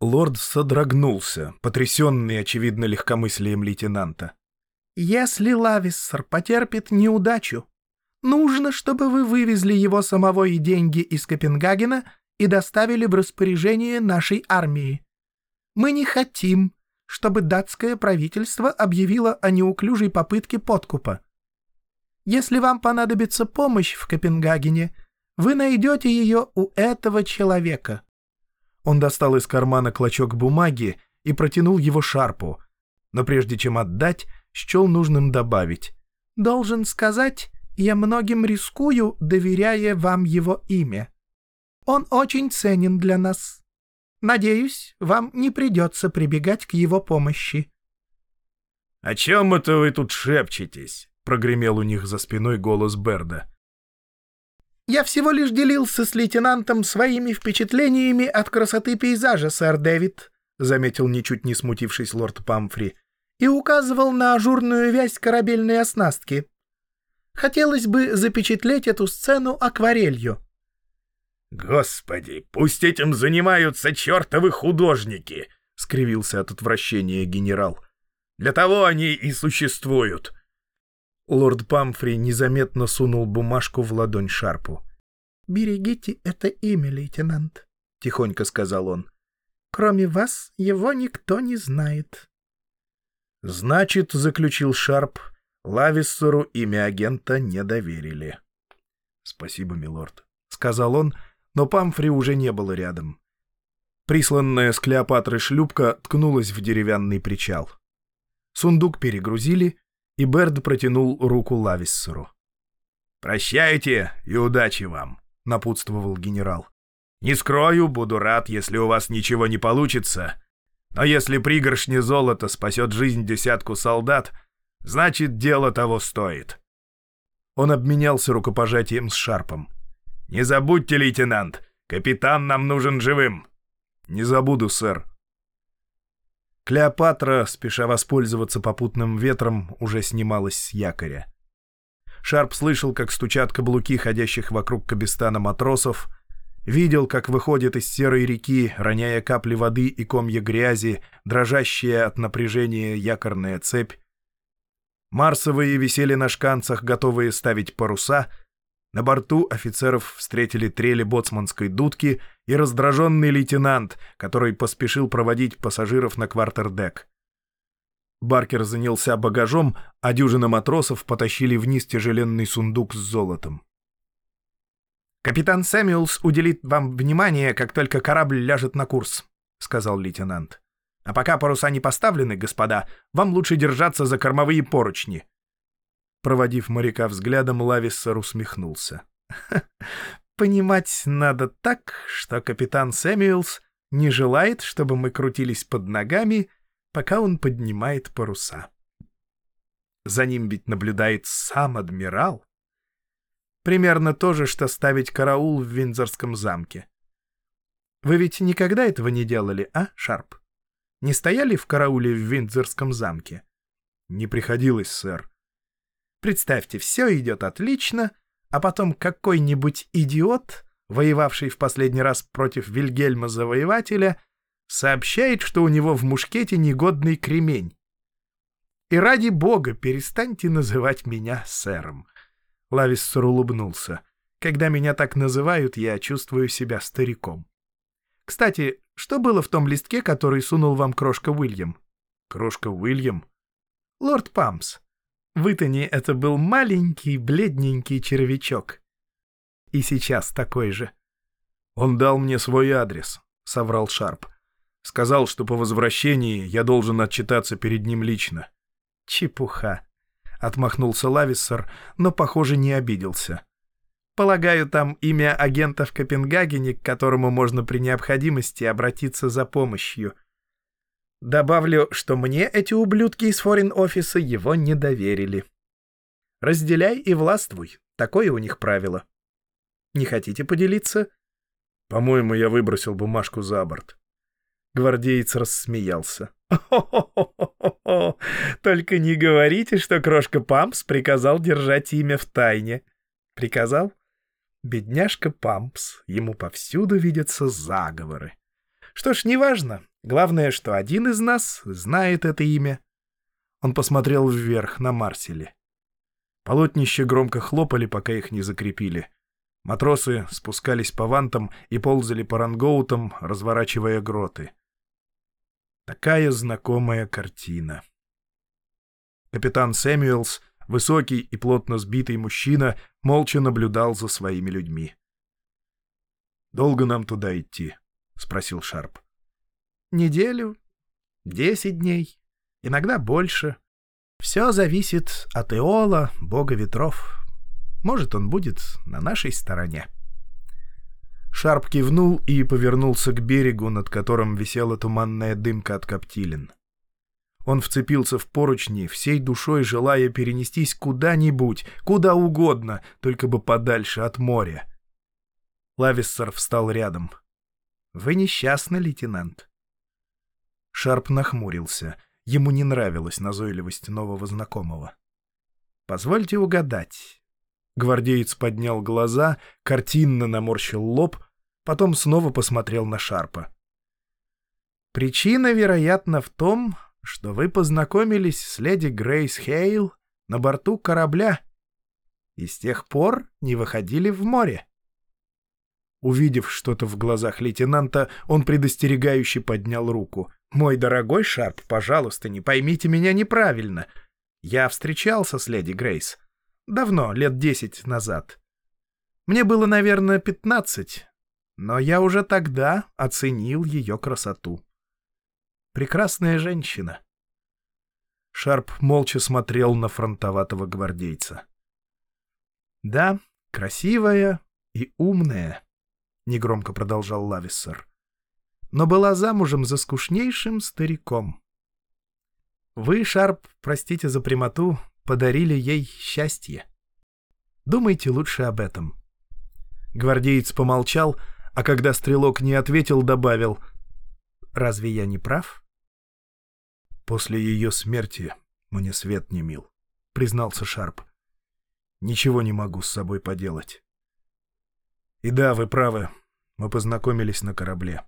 Лорд содрогнулся, потрясенный, очевидно, легкомыслием лейтенанта. «Если Лависсер потерпит неудачу, нужно, чтобы вы вывезли его самого и деньги из Копенгагена и доставили в распоряжение нашей армии. Мы не хотим, чтобы датское правительство объявило о неуклюжей попытке подкупа. Если вам понадобится помощь в Копенгагене, вы найдете ее у этого человека». Он достал из кармана клочок бумаги и протянул его Шарпу, но прежде чем отдать, счел нужным добавить. «Должен сказать, я многим рискую, доверяя вам его имя. Он очень ценен для нас. Надеюсь, вам не придется прибегать к его помощи». «О чем это вы тут шепчетесь?» — прогремел у них за спиной голос Берда. «Я всего лишь делился с лейтенантом своими впечатлениями от красоты пейзажа, сэр Дэвид», — заметил ничуть не смутившись лорд Памфри, «и указывал на ажурную вязь корабельной оснастки. Хотелось бы запечатлеть эту сцену акварелью». «Господи, пусть этим занимаются чертовы художники!» — скривился от отвращения генерал. «Для того они и существуют. Лорд Памфри незаметно сунул бумажку в ладонь Шарпу. «Берегите это имя, лейтенант», — тихонько сказал он. «Кроме вас его никто не знает». «Значит, — заключил Шарп, — Лависсеру имя агента не доверили». «Спасибо, милорд», — сказал он, но Памфри уже не было рядом. Присланная с Клеопатры шлюпка ткнулась в деревянный причал. Сундук перегрузили, и Берд протянул руку Лависсеру. «Прощайте и удачи вам», — напутствовал генерал. «Не скрою, буду рад, если у вас ничего не получится. Но если пригоршня золота спасет жизнь десятку солдат, значит, дело того стоит». Он обменялся рукопожатием с Шарпом. «Не забудьте, лейтенант, капитан нам нужен живым». «Не забуду, сэр». Клеопатра, спеша воспользоваться попутным ветром, уже снималась с якоря. Шарп слышал, как стучат каблуки ходящих вокруг Кабистана матросов, видел, как выходит из серой реки, роняя капли воды и комья грязи, дрожащая от напряжения якорная цепь. Марсовые висели на шканцах, готовые ставить паруса — на борту офицеров встретили трели боцманской дудки и раздраженный лейтенант, который поспешил проводить пассажиров на квартердек. Баркер занялся багажом, а дюжина матросов потащили вниз тяжеленный сундук с золотом. «Капитан Сэмюэлс уделит вам внимание, как только корабль ляжет на курс», — сказал лейтенант. «А пока паруса не поставлены, господа, вам лучше держаться за кормовые поручни. Проводив моряка взглядом, Лависсер усмехнулся. «Понимать надо так, что капитан Сэмюэлс не желает, чтобы мы крутились под ногами, пока он поднимает паруса. За ним ведь наблюдает сам адмирал. Примерно то же, что ставить караул в Виндзорском замке. Вы ведь никогда этого не делали, а, Шарп? Не стояли в карауле в Виндзорском замке? Не приходилось, сэр. Представьте, все идет отлично, а потом какой-нибудь идиот, воевавший в последний раз против Вильгельма Завоевателя, сообщает, что у него в мушкете негодный кремень. И ради бога перестаньте называть меня сэром. Лависсер улыбнулся. Когда меня так называют, я чувствую себя стариком. Кстати, что было в том листке, который сунул вам крошка Уильям? Крошка Уильям? Лорд Памс. В Итоне это был маленький, бледненький червячок. И сейчас такой же. «Он дал мне свой адрес», — соврал Шарп. «Сказал, что по возвращении я должен отчитаться перед ним лично». «Чепуха», — отмахнулся Лависсер, но, похоже, не обиделся. «Полагаю, там имя агента в Копенгагене, к которому можно при необходимости обратиться за помощью». Добавлю, что мне эти ублюдки из форин-офиса его не доверили. Разделяй и властвуй. Такое у них правило. Не хотите поделиться? По-моему, я выбросил бумажку за борт. Гвардеец рассмеялся. «Хо-хо-хо-хо! Только не говорите, что крошка Пампс приказал держать имя в тайне. Приказал? Бедняжка Пампс, ему повсюду видятся заговоры. Что ж, неважно. Главное, что один из нас знает это имя. Он посмотрел вверх на Марселе. Полотнища громко хлопали, пока их не закрепили. Матросы спускались по вантам и ползали по рангоутам, разворачивая гроты. Такая знакомая картина. Капитан Сэмюэлс, высокий и плотно сбитый мужчина, молча наблюдал за своими людьми. «Долго нам туда идти?» — спросил Шарп. «Неделю, десять дней, иногда больше. Все зависит от Эола, бога ветров. Может, он будет на нашей стороне». Шарп кивнул и повернулся к берегу, над которым висела туманная дымка от коптилин. Он вцепился в поручни, всей душой желая перенестись куда-нибудь, куда угодно, только бы подальше от моря. Лависсер встал рядом — вы несчастны, лейтенант. Шарп нахмурился. Ему не нравилась назойливость нового знакомого. «Позвольте угадать». Гвардеец поднял глаза, картинно наморщил лоб, потом снова посмотрел на Шарпа. «Причина, вероятно, в том, что вы познакомились с леди Грейс Хейл на борту корабля и с тех пор не выходили в море. Увидев что-то в глазах лейтенанта, он предостерегающе поднял руку. «Мой дорогой Шарп, пожалуйста, не поймите меня неправильно. Я встречался с леди Грейс. Давно, лет десять назад. Мне было, наверное, пятнадцать, но я уже тогда оценил ее красоту. Прекрасная женщина». Шарп молча смотрел на фронтоватого гвардейца. «Да, красивая и умная», — негромко продолжал Лависсер, «но была замужем за скучнейшим стариком. Вы, Шарп, простите за прямоту, подарили ей счастье. Думайте лучше об этом». Гвардеец помолчал, а когда стрелок не ответил, добавил, «Разве я не прав?» «После ее смерти мне свет не мил», — признался Шарп. «Ничего не могу с собой поделать». И да, вы правы. Мы познакомились на корабле.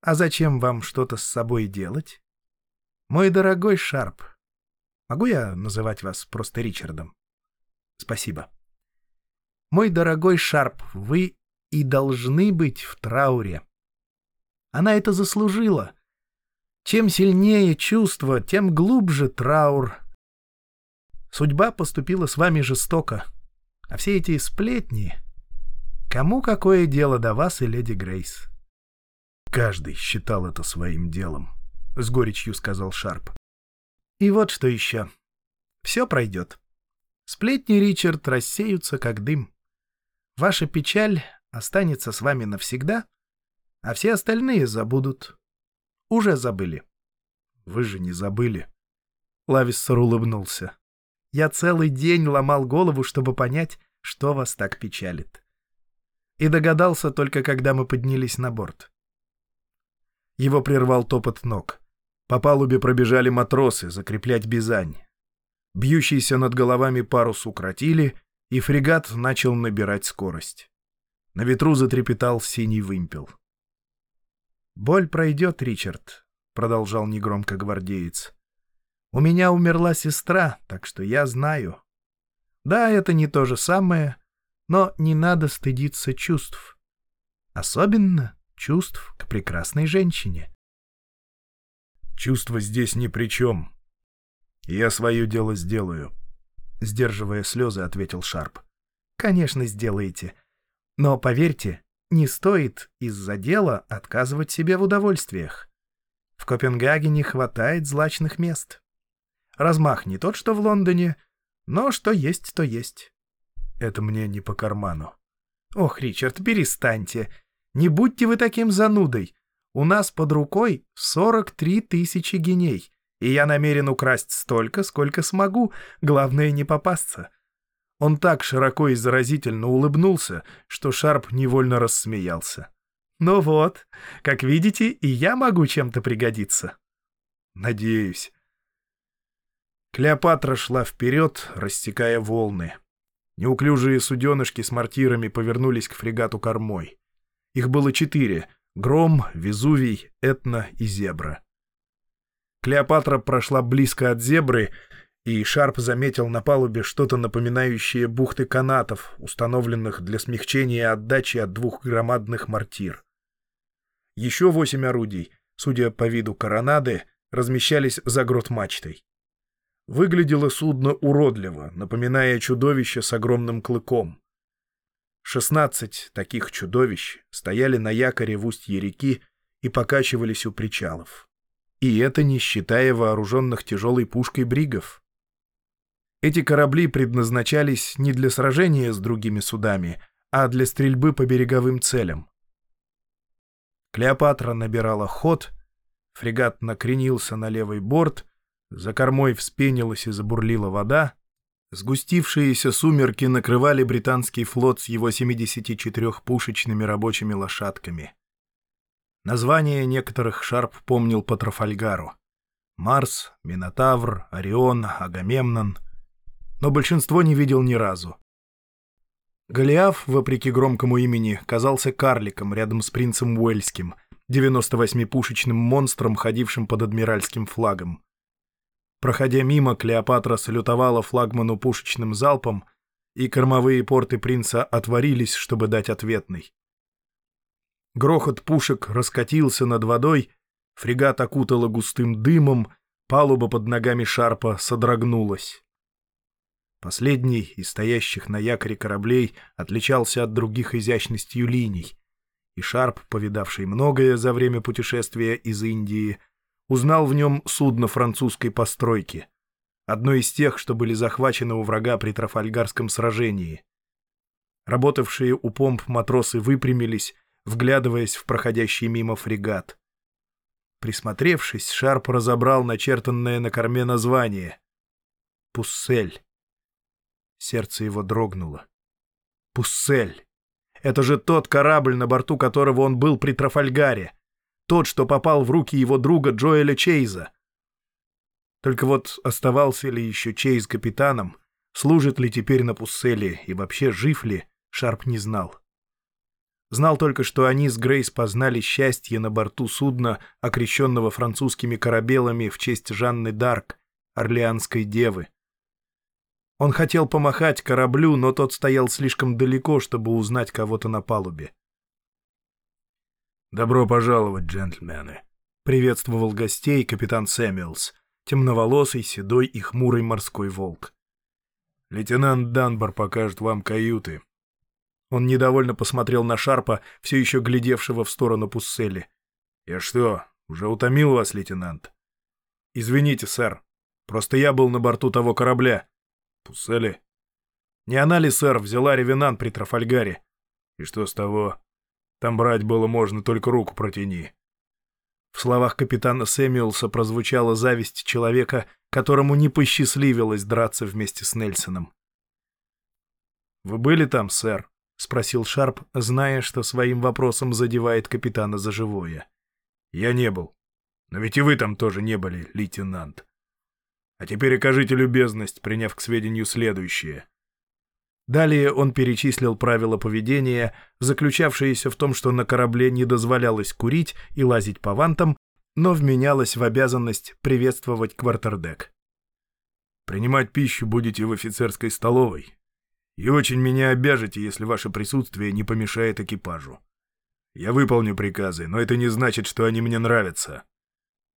А зачем вам что-то с собой делать? Мой дорогой Шарп. Могу я называть вас просто Ричардом? Спасибо. Мой дорогой Шарп, вы и должны быть в трауре. Она это заслужила. Чем сильнее чувство, тем глубже траур. Судьба поступила с вами жестоко. А все эти сплетни... Кому какое дело до вас и леди Грейс? Каждый считал это своим делом, — с горечью сказал Шарп. И вот что еще. Все пройдет. Сплетни, Ричард, рассеются, как дым. Ваша печаль останется с вами навсегда, а все остальные забудут. Уже забыли. Вы же не забыли. Лависсер улыбнулся. Я целый день ломал голову, чтобы понять, что вас так печалит и догадался только когда мы поднялись на борт. Его прервал топот ног. По палубе пробежали матросы закреплять бизань. Бьющийся над головами парус укротили, и фрегат начал набирать скорость. На ветру затрепетал синий вымпел. «Боль пройдет, Ричард», — продолжал негромко гвардеец. «У меня умерла сестра, так что я знаю. Да, это не то же самое, но не надо стыдиться чувств. Особенно чувств к прекрасной женщине. Чувства здесь ни при чем. Я свое дело сделаю. Сдерживая слезы, ответил Шарп. Конечно, сделаете. Но, поверьте, не стоит из-за дела отказывать себе в удовольствиях. В Копенгагене хватает злачных мест. Размах не тот, что в Лондоне, но что есть, то есть. Это мне не по карману. Ох, Ричард, перестаньте. Не будьте вы таким занудой. У нас под рукой 43 тысячи геней, и я намерен украсть столько, сколько смогу, главное не попасться. Он так широко и заразительно улыбнулся, что Шарп невольно рассмеялся. «Ну вот, как видите, и я могу чем-то пригодиться». «Надеюсь». Клеопатра шла вперед, растекая волны. Неуклюжие суденышки с мортирами повернулись к фрегату кормой. Их было четыре — Гром, Везувий, Этна и Зебра. Клеопатра прошла близко от Зебры, и Шарп заметил на палубе что-то напоминающее бухты канатов, установленных для смягчения отдачи от двух громадных мортир. Еще восемь орудий, судя по виду коронады, размещались за грот мачтой. Выглядело судно уродливо, напоминая чудовище с огромным клыком. Шестнадцать таких чудовищ стояли на якоре в устье реки и покачивались у причалов. И это не считая вооруженных тяжелой пушкой бригов. Эти корабли предназначались не для сражения с другими судами, а для стрельбы по береговым целям. Клеопатра набирала ход, фрегат накренился на левый борт — за кормой вспенилась и забурлила вода. Сгустившиеся сумерки накрывали британский флот с его 74 пушечными рабочими лошадками. Названия некоторых Шарп помнил по Трафальгару. Марс, Минотавр, Орион, Агамемнон. Но большинство не видел ни разу. Голиаф, вопреки громкому имени, казался карликом рядом с принцем Уэльским, 98-пушечным монстром, ходившим под адмиральским флагом. Проходя мимо, Клеопатра салютовала флагману пушечным залпом, и кормовые порты принца отворились, чтобы дать ответный. Грохот пушек раскатился над водой, фрегат окутало густым дымом, палуба под ногами Шарпа содрогнулась. Последний из стоящих на якоре кораблей отличался от других изящностью линий, и Шарп, повидавший многое за время путешествия из Индии, узнал в нем судно французской постройки, одно из тех, что были захвачены у врага при Трафальгарском сражении. Работавшие у помп матросы выпрямились, вглядываясь в проходящий мимо фрегат. Присмотревшись, Шарп разобрал начертанное на корме название — «Пуссель». Сердце его дрогнуло. «Пуссель! Это же тот корабль, на борту которого он был при Трафальгаре!» Тот, что попал в руки его друга Джоэля Чейза. Только вот оставался ли еще Чейз капитаном, служит ли теперь на Пусселе и вообще жив ли, Шарп не знал. Знал только, что они с Грейс познали счастье на борту судна, окрещенного французскими корабелами в честь Жанны Дарк, Орлеанской девы. Он хотел помахать кораблю, но тот стоял слишком далеко, чтобы узнать кого-то на палубе. «Добро пожаловать, джентльмены!» — приветствовал гостей капитан Сэмюэлс, темноволосый, седой и хмурый морской волк. «Лейтенант Данбар покажет вам каюты». Он недовольно посмотрел на Шарпа, все еще глядевшего в сторону Пуссели. «Я что, уже утомил вас, лейтенант?» «Извините, сэр. Просто я был на борту того корабля». «Пуссели?» «Не она ли, сэр, взяла ревенан при Трафальгаре?» «И что с того?» Там брать было можно, только руку протяни. В словах капитана Сэмюэлса прозвучала зависть человека, которому не посчастливилось драться вместе с Нельсоном. «Вы были там, сэр?» — спросил Шарп, зная, что своим вопросом задевает капитана за живое. «Я не был. Но ведь и вы там тоже не были, лейтенант. А теперь окажите любезность, приняв к сведению следующее. Далее он перечислил правила поведения, заключавшиеся в том, что на корабле не дозволялось курить и лазить по вантам, но вменялось в обязанность приветствовать квартердек. «Принимать пищу будете в офицерской столовой. И очень меня обяжете, если ваше присутствие не помешает экипажу. Я выполню приказы, но это не значит, что они мне нравятся.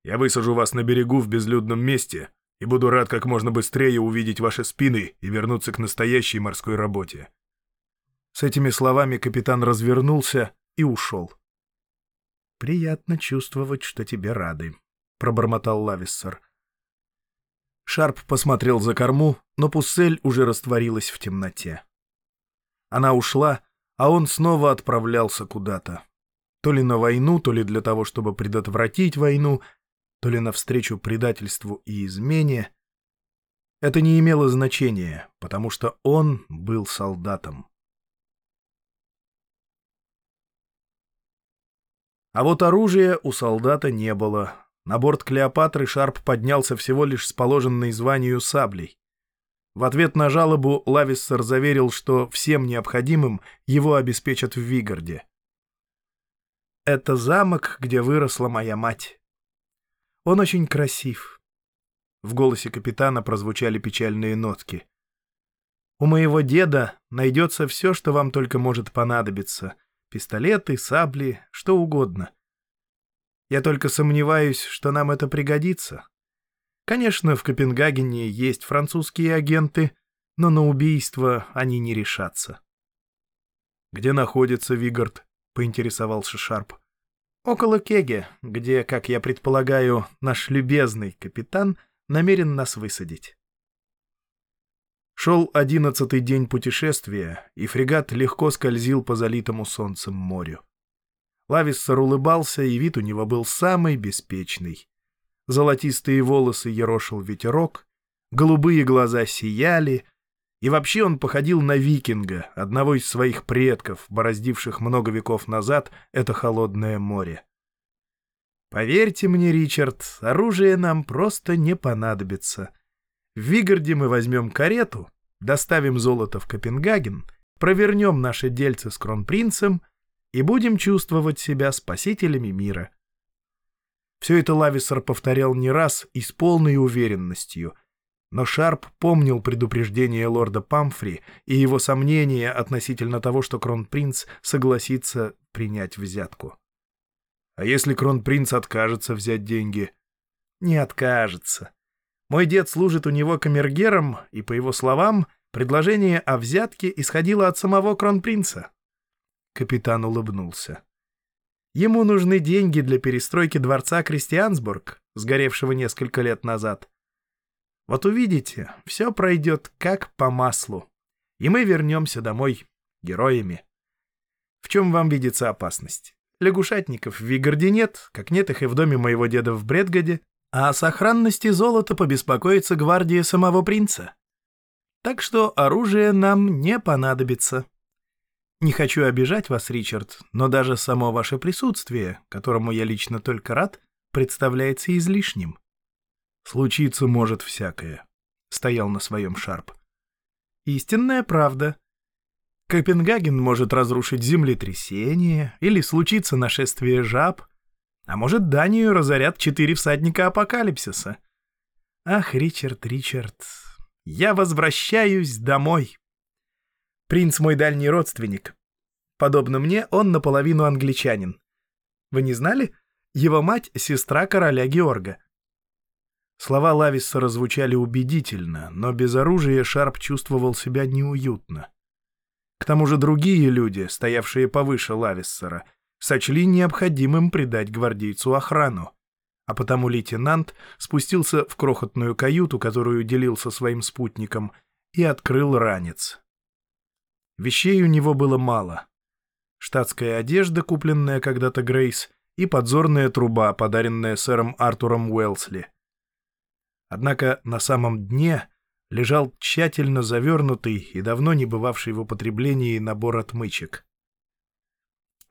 Я высажу вас на берегу в безлюдном месте, и буду рад как можно быстрее увидеть ваши спины и вернуться к настоящей морской работе». С этими словами капитан развернулся и ушел. «Приятно чувствовать, что тебе рады», — пробормотал Лависсер. Шарп посмотрел за корму, но Пуссель уже растворилась в темноте. Она ушла, а он снова отправлялся куда-то. То ли на войну, то ли для того, чтобы предотвратить войну, то ли навстречу предательству и измене. Это не имело значения, потому что он был солдатом. А вот оружия у солдата не было. На борт Клеопатры Шарп поднялся всего лишь с положенной званию саблей. В ответ на жалобу Лависсер заверил, что всем необходимым его обеспечат в Вигарде. «Это замок, где выросла моя мать. Он очень красив». В голосе капитана прозвучали печальные нотки. «У моего деда найдется все, что вам только может понадобиться. Пистолеты, сабли, что угодно. Я только сомневаюсь, что нам это пригодится. Конечно, в Копенгагене есть французские агенты, но на убийство они не решатся». «Где находится Вигард?» — поинтересовался Шарп. Около Кеге, где, как я предполагаю, наш любезный капитан намерен нас высадить. Шел одиннадцатый день путешествия, и фрегат легко скользил по залитому солнцем морю. Лависсер улыбался, и вид у него был самый беспечный. Золотистые волосы ерошил ветерок, голубые глаза сияли, и вообще он походил на викинга, одного из своих предков, бороздивших много веков назад это холодное море. Поверьте мне, Ричард, оружие нам просто не понадобится. В Вигарде мы возьмем карету, доставим золото в Копенгаген, провернем наши дельцы с кронпринцем и будем чувствовать себя спасителями мира. Все это Лависер повторял не раз и с полной уверенностью. Но Шарп помнил предупреждение лорда Памфри и его сомнения относительно того, что кронпринц согласится принять взятку. А если кронпринц откажется взять деньги? Не откажется. Мой дед служит у него камергером, и, по его словам, предложение о взятке исходило от самого кронпринца. Капитан улыбнулся. Ему нужны деньги для перестройки дворца Кристиансбург, сгоревшего несколько лет назад. Вот увидите, все пройдет как по маслу, и мы вернемся домой героями. В чем вам видится опасность? Лягушатников в Вигарде нет, как нет их и в доме моего деда в Бредгаде, а о сохранности золота побеспокоится гвардия самого принца. Так что оружие нам не понадобится. Не хочу обижать вас, Ричард, но даже само ваше присутствие, которому я лично только рад, представляется излишним. Случиться может всякое. Стоял на своем Шарп. Истинная правда. Копенгаген может разрушить землетрясение или случиться нашествие жаб, а может Данию разорят четыре всадника апокалипсиса. Ах, Ричард, Ричард, я возвращаюсь домой. Принц мой дальний родственник. Подобно мне, он наполовину англичанин. Вы не знали? Его мать — сестра короля Георга. Слова Лависа звучали убедительно, но без оружия Шарп чувствовал себя неуютно. К тому же другие люди, стоявшие повыше Лависсера, сочли необходимым придать гвардейцу охрану, а потому лейтенант спустился в крохотную каюту, которую делил со своим спутником, и открыл ранец. Вещей у него было мало. Штатская одежда, купленная когда-то Грейс, и подзорная труба, подаренная сэром Артуром Уэлсли. Однако на самом дне лежал тщательно завернутый и давно не бывавший в употреблении набор отмычек.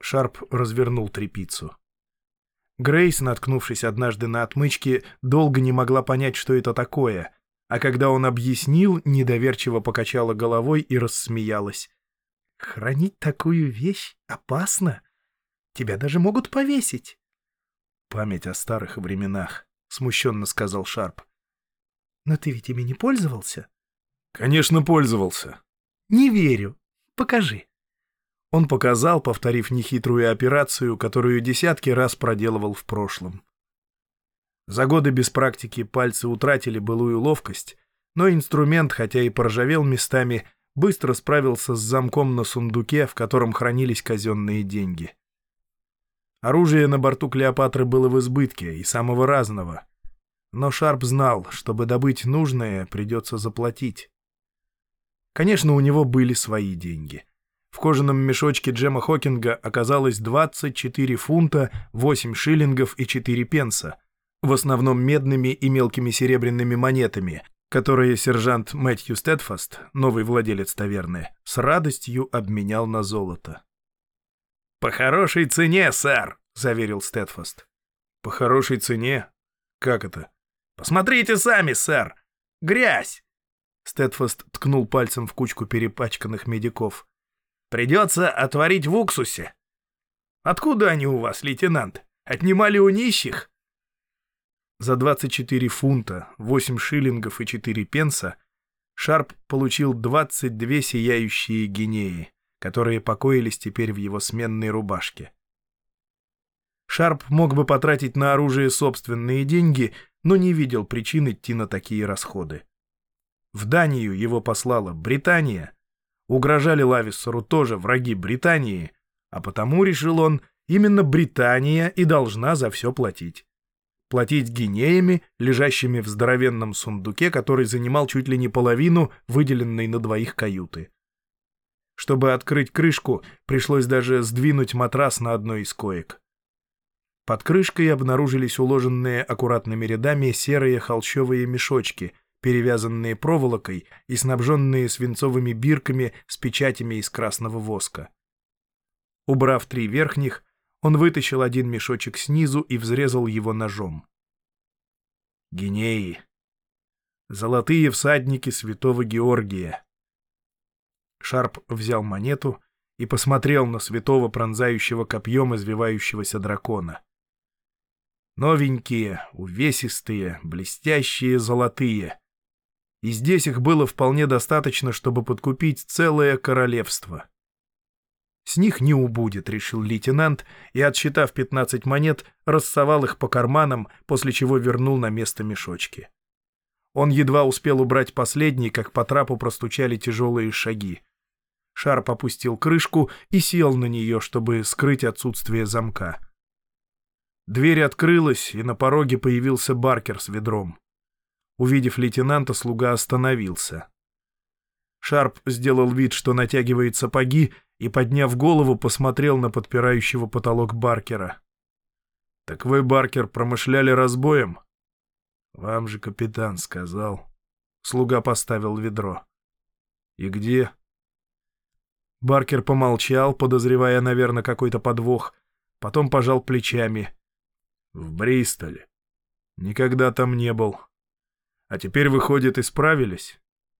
Шарп развернул трепицу. Грейс, наткнувшись однажды на отмычки, долго не могла понять, что это такое, а когда он объяснил, недоверчиво покачала головой и рассмеялась. «Хранить такую вещь опасно. Тебя даже могут повесить». «Память о старых временах», — смущенно сказал Шарп. Но ты ведь ими не пользовался? Конечно, пользовался. Не верю. Покажи. Он показал, повторив нехитрую операцию, которую десятки раз проделывал в прошлом. За годы без практики пальцы утратили былую ловкость, но инструмент, хотя и поржавел местами, быстро справился с замком на сундуке, в котором хранились казенные деньги. Оружие на борту Клеопатры было в избытке и самого разного — но Шарп знал, чтобы добыть нужное, придется заплатить. Конечно, у него были свои деньги. В кожаном мешочке Джема Хокинга оказалось 24 фунта, 8 шиллингов и 4 пенса, в основном медными и мелкими серебряными монетами, которые сержант Мэтью Стедфаст, новый владелец таверны, с радостью обменял на золото. «По хорошей цене, сэр!» — заверил Стедфаст. «По хорошей цене? Как это?» «Посмотрите сами, сэр! Грязь!» Стэтфаст ткнул пальцем в кучку перепачканных медиков. «Придется отварить в уксусе. Откуда они у вас, лейтенант? Отнимали у нищих?» За 24 фунта, 8 шиллингов и 4 пенса Шарп получил 22 сияющие гинеи, которые покоились теперь в его сменной рубашке. Шарп мог бы потратить на оружие собственные деньги, но не видел причин идти на такие расходы. В Данию его послала Британия. Угрожали Лависсору тоже враги Британии, а потому, решил он, именно Британия и должна за все платить. Платить гинеями, лежащими в здоровенном сундуке, который занимал чуть ли не половину выделенной на двоих каюты. Чтобы открыть крышку, пришлось даже сдвинуть матрас на одной из коек. Под крышкой обнаружились уложенные аккуратными рядами серые холщовые мешочки, перевязанные проволокой и снабженные свинцовыми бирками с печатями из красного воска. Убрав три верхних, он вытащил один мешочек снизу и взрезал его ножом. Гинеи. Золотые всадники святого Георгия. Шарп взял монету и посмотрел на святого пронзающего копьем извивающегося дракона. Новенькие, увесистые, блестящие, золотые. И здесь их было вполне достаточно, чтобы подкупить целое королевство. «С них не убудет», — решил лейтенант, и, отсчитав 15 монет, рассовал их по карманам, после чего вернул на место мешочки. Он едва успел убрать последний, как по трапу простучали тяжелые шаги. Шарп опустил крышку и сел на нее, чтобы скрыть отсутствие замка. Дверь открылась, и на пороге появился Баркер с ведром. Увидев лейтенанта, слуга остановился. Шарп сделал вид, что натягивает сапоги, и, подняв голову, посмотрел на подпирающего потолок Баркера. «Так вы, Баркер, промышляли разбоем?» «Вам же капитан сказал». Слуга поставил ведро. «И где?» Баркер помолчал, подозревая, наверное, какой-то подвох, потом пожал плечами. «В Бристоле. Никогда там не был. А теперь, выходит, исправились?»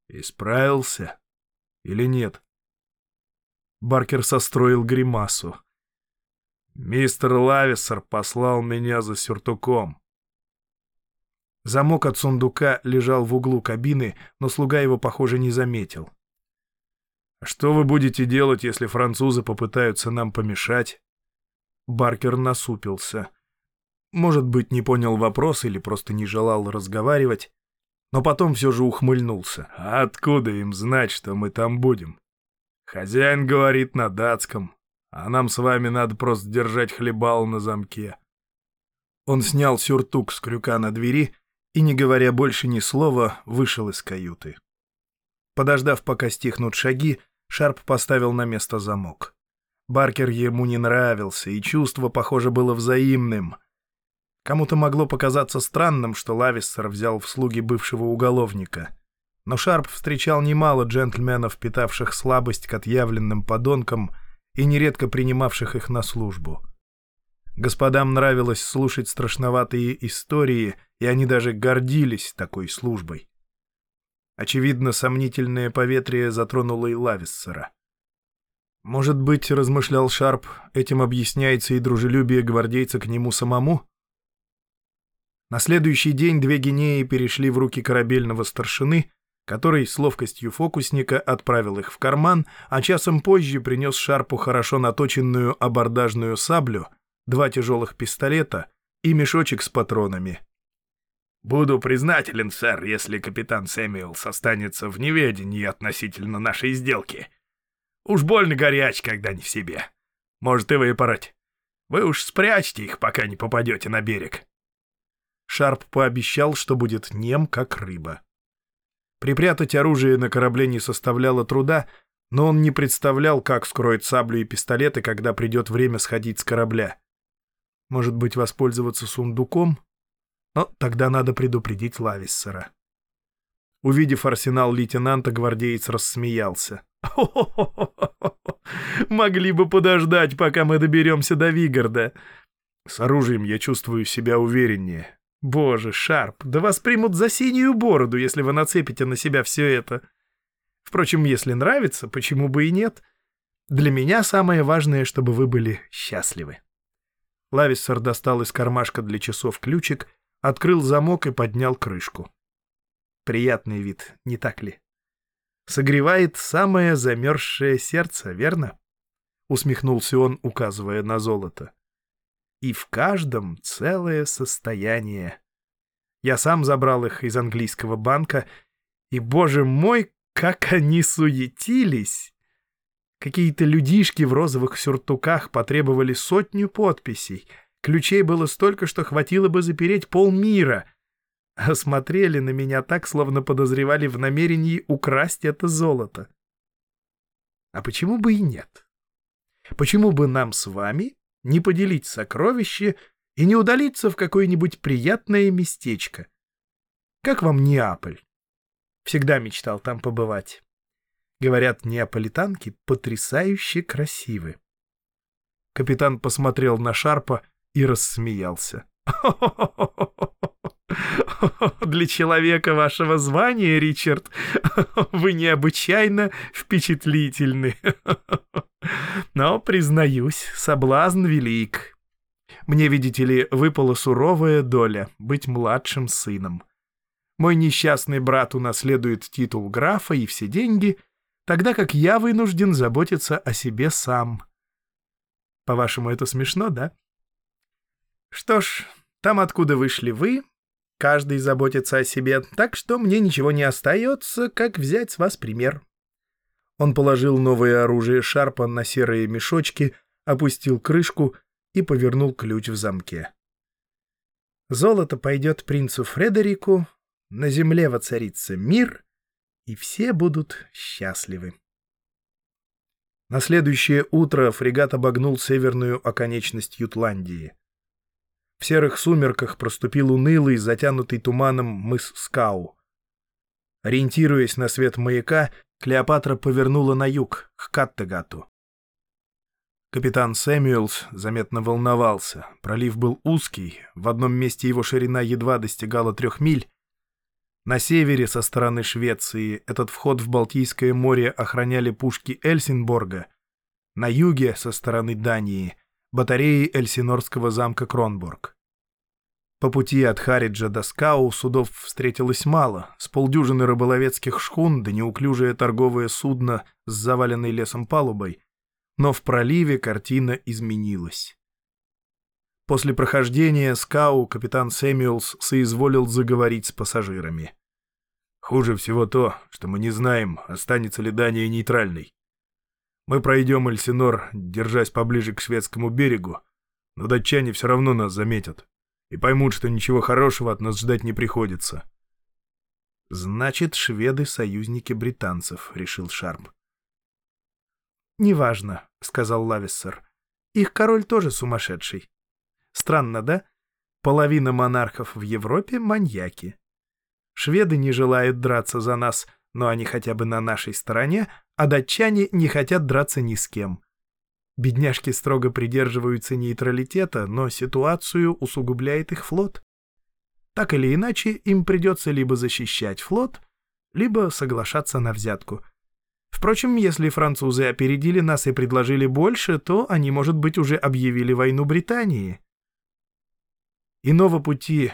«Исправился? Или нет?» Баркер состроил гримасу. «Мистер Лависер послал меня за сюртуком». Замок от сундука лежал в углу кабины, но слуга его, похоже, не заметил. «А «Что вы будете делать, если французы попытаются нам помешать?» Баркер насупился. Может быть, не понял вопрос или просто не желал разговаривать, но потом все же ухмыльнулся. «А откуда им знать, что мы там будем? Хозяин говорит на датском, а нам с вами надо просто держать хлебал на замке. Он снял сюртук с крюка на двери и, не говоря больше ни слова, вышел из каюты. Подождав, пока стихнут шаги, Шарп поставил на место замок. Баркер ему не нравился, и чувство, похоже, было взаимным. Кому-то могло показаться странным, что Лависсер взял в слуги бывшего уголовника — но Шарп встречал немало джентльменов, питавших слабость к отъявленным подонкам и нередко принимавших их на службу. Господам нравилось слушать страшноватые истории, и они даже гордились такой службой. Очевидно, сомнительное поветрие затронуло и Лависсера. Может быть, размышлял Шарп, этим объясняется и дружелюбие гвардейца к нему самому? На следующий день две гинеи перешли в руки корабельного старшины, который с ловкостью фокусника отправил их в карман, а часом позже принес Шарпу хорошо наточенную абордажную саблю, два тяжелых пистолета и мешочек с патронами. «Буду признателен, сэр, если капитан Сэмюэлс останется в неведении относительно нашей сделки. Уж больно горяч, когда не в себе. Может и выпороть. Вы уж спрячьте их, пока не попадете на берег». Шарп пообещал, что будет нем, как рыба. Припрятать оружие на корабле не составляло труда, но он не представлял, как скроет саблю и пистолеты, когда придет время сходить с корабля. Может быть, воспользоваться сундуком? Но тогда надо предупредить Лависсера. Увидев арсенал лейтенанта, гвардеец рассмеялся. Могли бы подождать, пока мы доберемся до Вигарда. С оружием я чувствую себя увереннее. Боже, Шарп, да вас примут за синюю бороду, если вы нацепите на себя все это. Впрочем, если нравится, почему бы и нет? Для меня самое важное, чтобы вы были счастливы. Лависсер достал из кармашка для часов ключик, открыл замок и поднял крышку. Приятный вид, не так ли? Согревает самое замерзшее сердце, верно? Усмехнулся он, указывая на золото и в каждом целое состояние. Я сам забрал их из английского банка, и, боже мой, как они суетились! Какие-то людишки в розовых сюртуках потребовали сотню подписей. Ключей было столько, что хватило бы запереть полмира. А смотрели на меня так, словно подозревали в намерении украсть это золото. А почему бы и нет? Почему бы нам с вами не поделить сокровище и не удалиться в какое-нибудь приятное местечко. Как вам Неаполь? Всегда мечтал там побывать. Говорят, неаполитанки потрясающе красивы. Капитан посмотрел на Шарпа и рассмеялся. (laughs) Для человека вашего звания, Ричард, вы необычайно впечатлительны. Но, признаюсь, соблазн велик. Мне, видите ли, выпала суровая доля быть младшим сыном. Мой несчастный брат унаследует титул графа и все деньги, тогда как я вынужден заботиться о себе сам. По-вашему, это смешно, да? Что ж, там, откуда вышли вы, каждый заботится о себе, так что мне ничего не остается, как взять с вас пример. Он положил новое оружие Шарпа на серые мешочки, опустил крышку и повернул ключ в замке. Золото пойдет принцу Фредерику, на земле воцарится мир, и все будут счастливы. На следующее утро фрегат обогнул северную оконечность Ютландии. В серых сумерках проступил унылый, затянутый туманом мыс Скау. Ориентируясь на свет маяка, Клеопатра повернула на юг, к Каттегату. Капитан Сэмюэлс заметно волновался. Пролив был узкий, в одном месте его ширина едва достигала трех миль. На севере, со стороны Швеции, этот вход в Балтийское море охраняли пушки Эльсинборга. На юге, со стороны Дании, батареи Эльсинорского замка Кронборг. По пути от Хариджа до Скау судов встретилось мало, с полдюжины рыболовецких шхун да неуклюжее торговое судно с заваленной лесом палубой — но в проливе картина изменилась. После прохождения Скау капитан Сэмюэлс соизволил заговорить с пассажирами. «Хуже всего то, что мы не знаем, останется ли Дания нейтральной. Мы пройдем Эльсинор, держась поближе к шведскому берегу, но датчане все равно нас заметят и поймут, что ничего хорошего от нас ждать не приходится». «Значит, шведы — союзники британцев», — решил Шарп. «Неважно», — сказал Лависсер. «Их король тоже сумасшедший. Странно, да? Половина монархов в Европе — маньяки. Шведы не желают драться за нас, но они хотя бы на нашей стороне, а датчане не хотят драться ни с кем. Бедняжки строго придерживаются нейтралитета, но ситуацию усугубляет их флот. Так или иначе, им придется либо защищать флот, либо соглашаться на взятку — Впрочем, если французы опередили нас и предложили больше, то они, может быть, уже объявили войну Британии. Иного пути,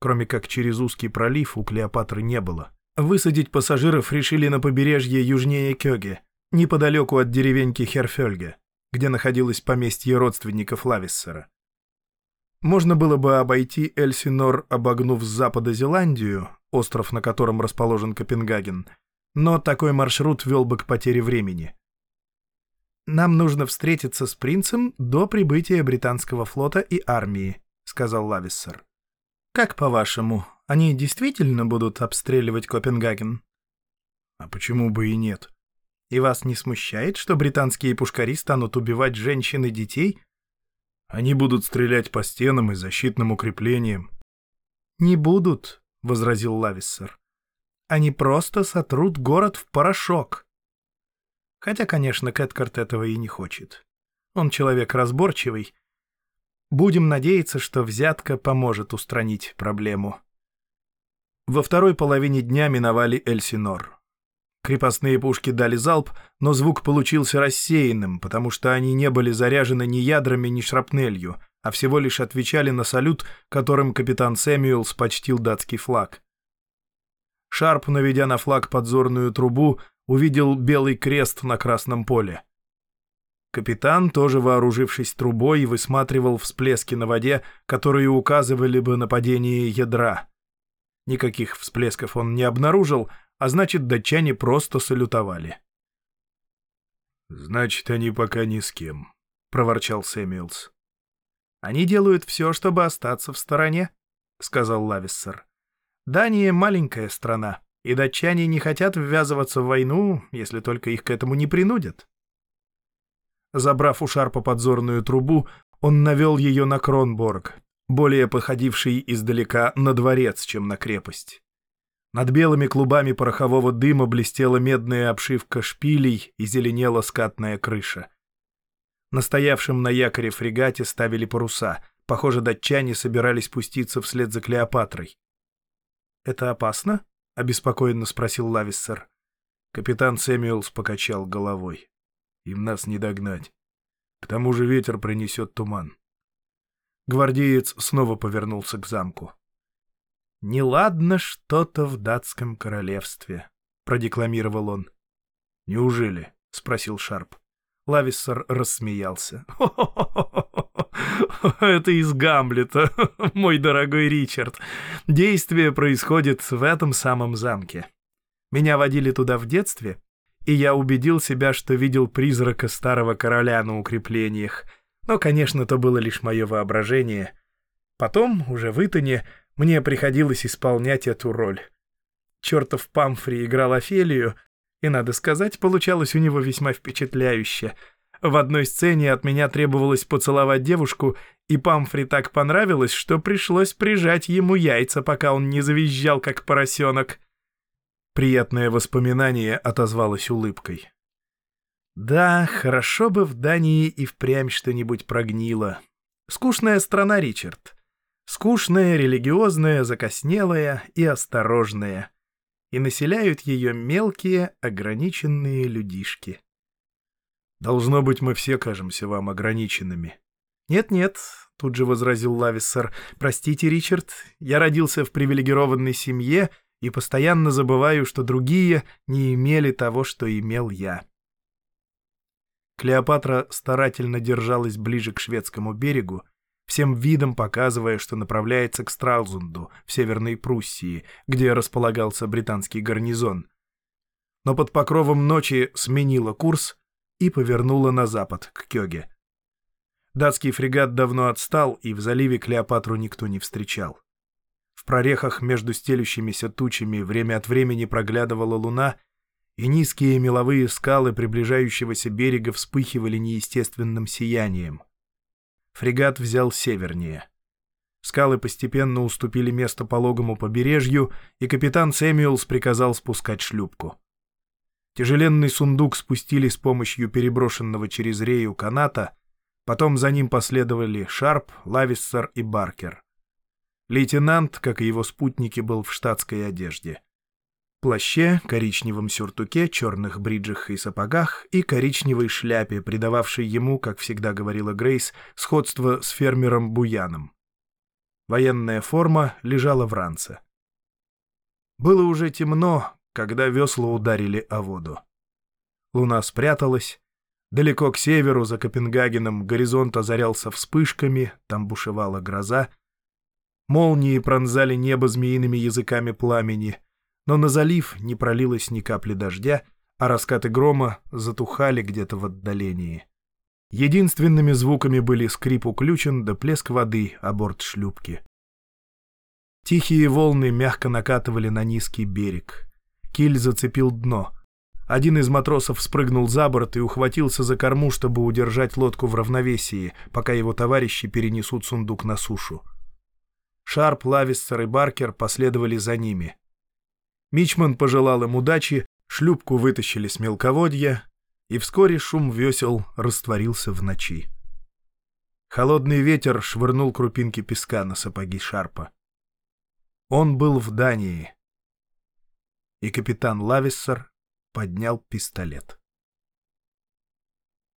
кроме как через узкий пролив, у Клеопатры не было. Высадить пассажиров решили на побережье южнее Кёге, неподалеку от деревеньки Херфельге, где находилось поместье родственников Лависсера. Можно было бы обойти Эльсинор, обогнув с запада Зеландию, остров, на котором расположен Копенгаген, но такой маршрут вел бы к потере времени. «Нам нужно встретиться с принцем до прибытия британского флота и армии», — сказал Лависсер. «Как по-вашему, они действительно будут обстреливать Копенгаген?» «А почему бы и нет?» «И вас не смущает, что британские пушкари станут убивать женщин и детей?» «Они будут стрелять по стенам и защитным укреплениям». «Не будут», — возразил Лависсер. Они просто сотрут город в порошок. Хотя, конечно, Кэткарт этого и не хочет. Он человек разборчивый. Будем надеяться, что взятка поможет устранить проблему. Во второй половине дня миновали Эльсинор. Крепостные пушки дали залп, но звук получился рассеянным, потому что они не были заряжены ни ядрами, ни шрапнелью, а всего лишь отвечали на салют, которым капитан Сэмюэлс почтил датский флаг. Шарп, наведя на флаг подзорную трубу, увидел белый крест на красном поле. Капитан, тоже вооружившись трубой, высматривал всплески на воде, которые указывали бы на падение ядра. Никаких всплесков он не обнаружил, а значит, датчане просто салютовали. «Значит, они пока ни с кем», — проворчал Сэмюэлс. «Они делают все, чтобы остаться в стороне», — сказал Лависсер. Дания — маленькая страна, и датчане не хотят ввязываться в войну, если только их к этому не принудят. Забрав у Шарпа подзорную трубу, он навел ее на Кронборг, более походивший издалека на дворец, чем на крепость. Над белыми клубами порохового дыма блестела медная обшивка шпилей и зеленела скатная крыша. На стоявшем на якоре фрегате ставили паруса. Похоже, датчане собирались спуститься вслед за Клеопатрой. «Это опасно?» — обеспокоенно спросил Лависсер. Капитан Сэмюэлс покачал головой. «Им нас не догнать. К тому же ветер принесет туман». Гвардеец снова повернулся к замку. «Неладно что-то в датском королевстве», — продекламировал он. «Неужели?» — спросил Шарп. Лависсер рассмеялся. «Это из Гамлета, (laughs) мой дорогой Ричард. Действие происходит в этом самом замке. Меня водили туда в детстве, и я убедил себя, что видел призрака старого короля на укреплениях. Но, конечно, то было лишь мое воображение. Потом, уже в Итоне, мне приходилось исполнять эту роль. Чертов Памфри играл Офелию, и, надо сказать, получалось у него весьма впечатляюще. В одной сцене от меня требовалось поцеловать девушку, и Памфри так понравилось, что пришлось прижать ему яйца, пока он не завизжал, как поросенок. Приятное воспоминание отозвалось улыбкой. Да, хорошо бы в Дании и впрямь что-нибудь прогнило. Скучная страна, Ричард. Скучная, религиозная, закоснелая и осторожная. И населяют ее мелкие, ограниченные людишки. Должно быть, мы все кажемся вам ограниченными. Нет-нет, тут же возразил Лависсер. Простите, Ричард, я родился в привилегированной семье — и постоянно забываю, что другие не имели того, что имел я. Клеопатра старательно держалась ближе к шведскому берегу, всем видом показывая, что направляется к Стралзунду в Северной Пруссии, где располагался британский гарнизон. Но под покровом ночи сменила курс и повернула на запад, к Кёге. Датский фрегат давно отстал, и в заливе Клеопатру никто не встречал. В прорехах между стелющимися тучами время от времени проглядывала луна, и низкие меловые скалы приближающегося берега вспыхивали неестественным сиянием. Фрегат взял севернее. Скалы постепенно уступили место пологому побережью, и капитан Сэмюэлс приказал спускать шлюпку. Тяжеленный сундук спустили с помощью переброшенного через рею каната, потом за ним последовали Шарп, Лависсер и Баркер. Лейтенант, как и его спутники, был в штатской одежде. Плаще, коричневом сюртуке, черных бриджах и сапогах и коричневой шляпе, придававшей ему, как всегда говорила Грейс, сходство с фермером Буяном. Военная форма лежала в ранце. Было уже темно, когда весла ударили о воду. Луна спряталась. Далеко к северу, за Копенгагеном, горизонт озарялся вспышками, там бушевала гроза, Молнии пронзали небо змеиными языками пламени, но на залив не пролилось ни капли дождя, а раскаты грома затухали где-то в отдалении. Единственными звуками были скрип уключен да плеск воды о борт шлюпки. Тихие волны мягко накатывали на низкий берег. Киль зацепил дно. Один из матросов спрыгнул за борт и ухватился за корму, чтобы удержать лодку в равновесии, пока его товарищи перенесут сундук на сушу. Шарп, Лавистер и Баркер последовали за ними. Мичман пожелал им удачи, шлюпку вытащили с мелководья, и вскоре шум весел растворился в ночи. Холодный ветер швырнул крупинки песка на сапоги Шарпа. Он был в Дании. И капитан Лависсер поднял пистолет.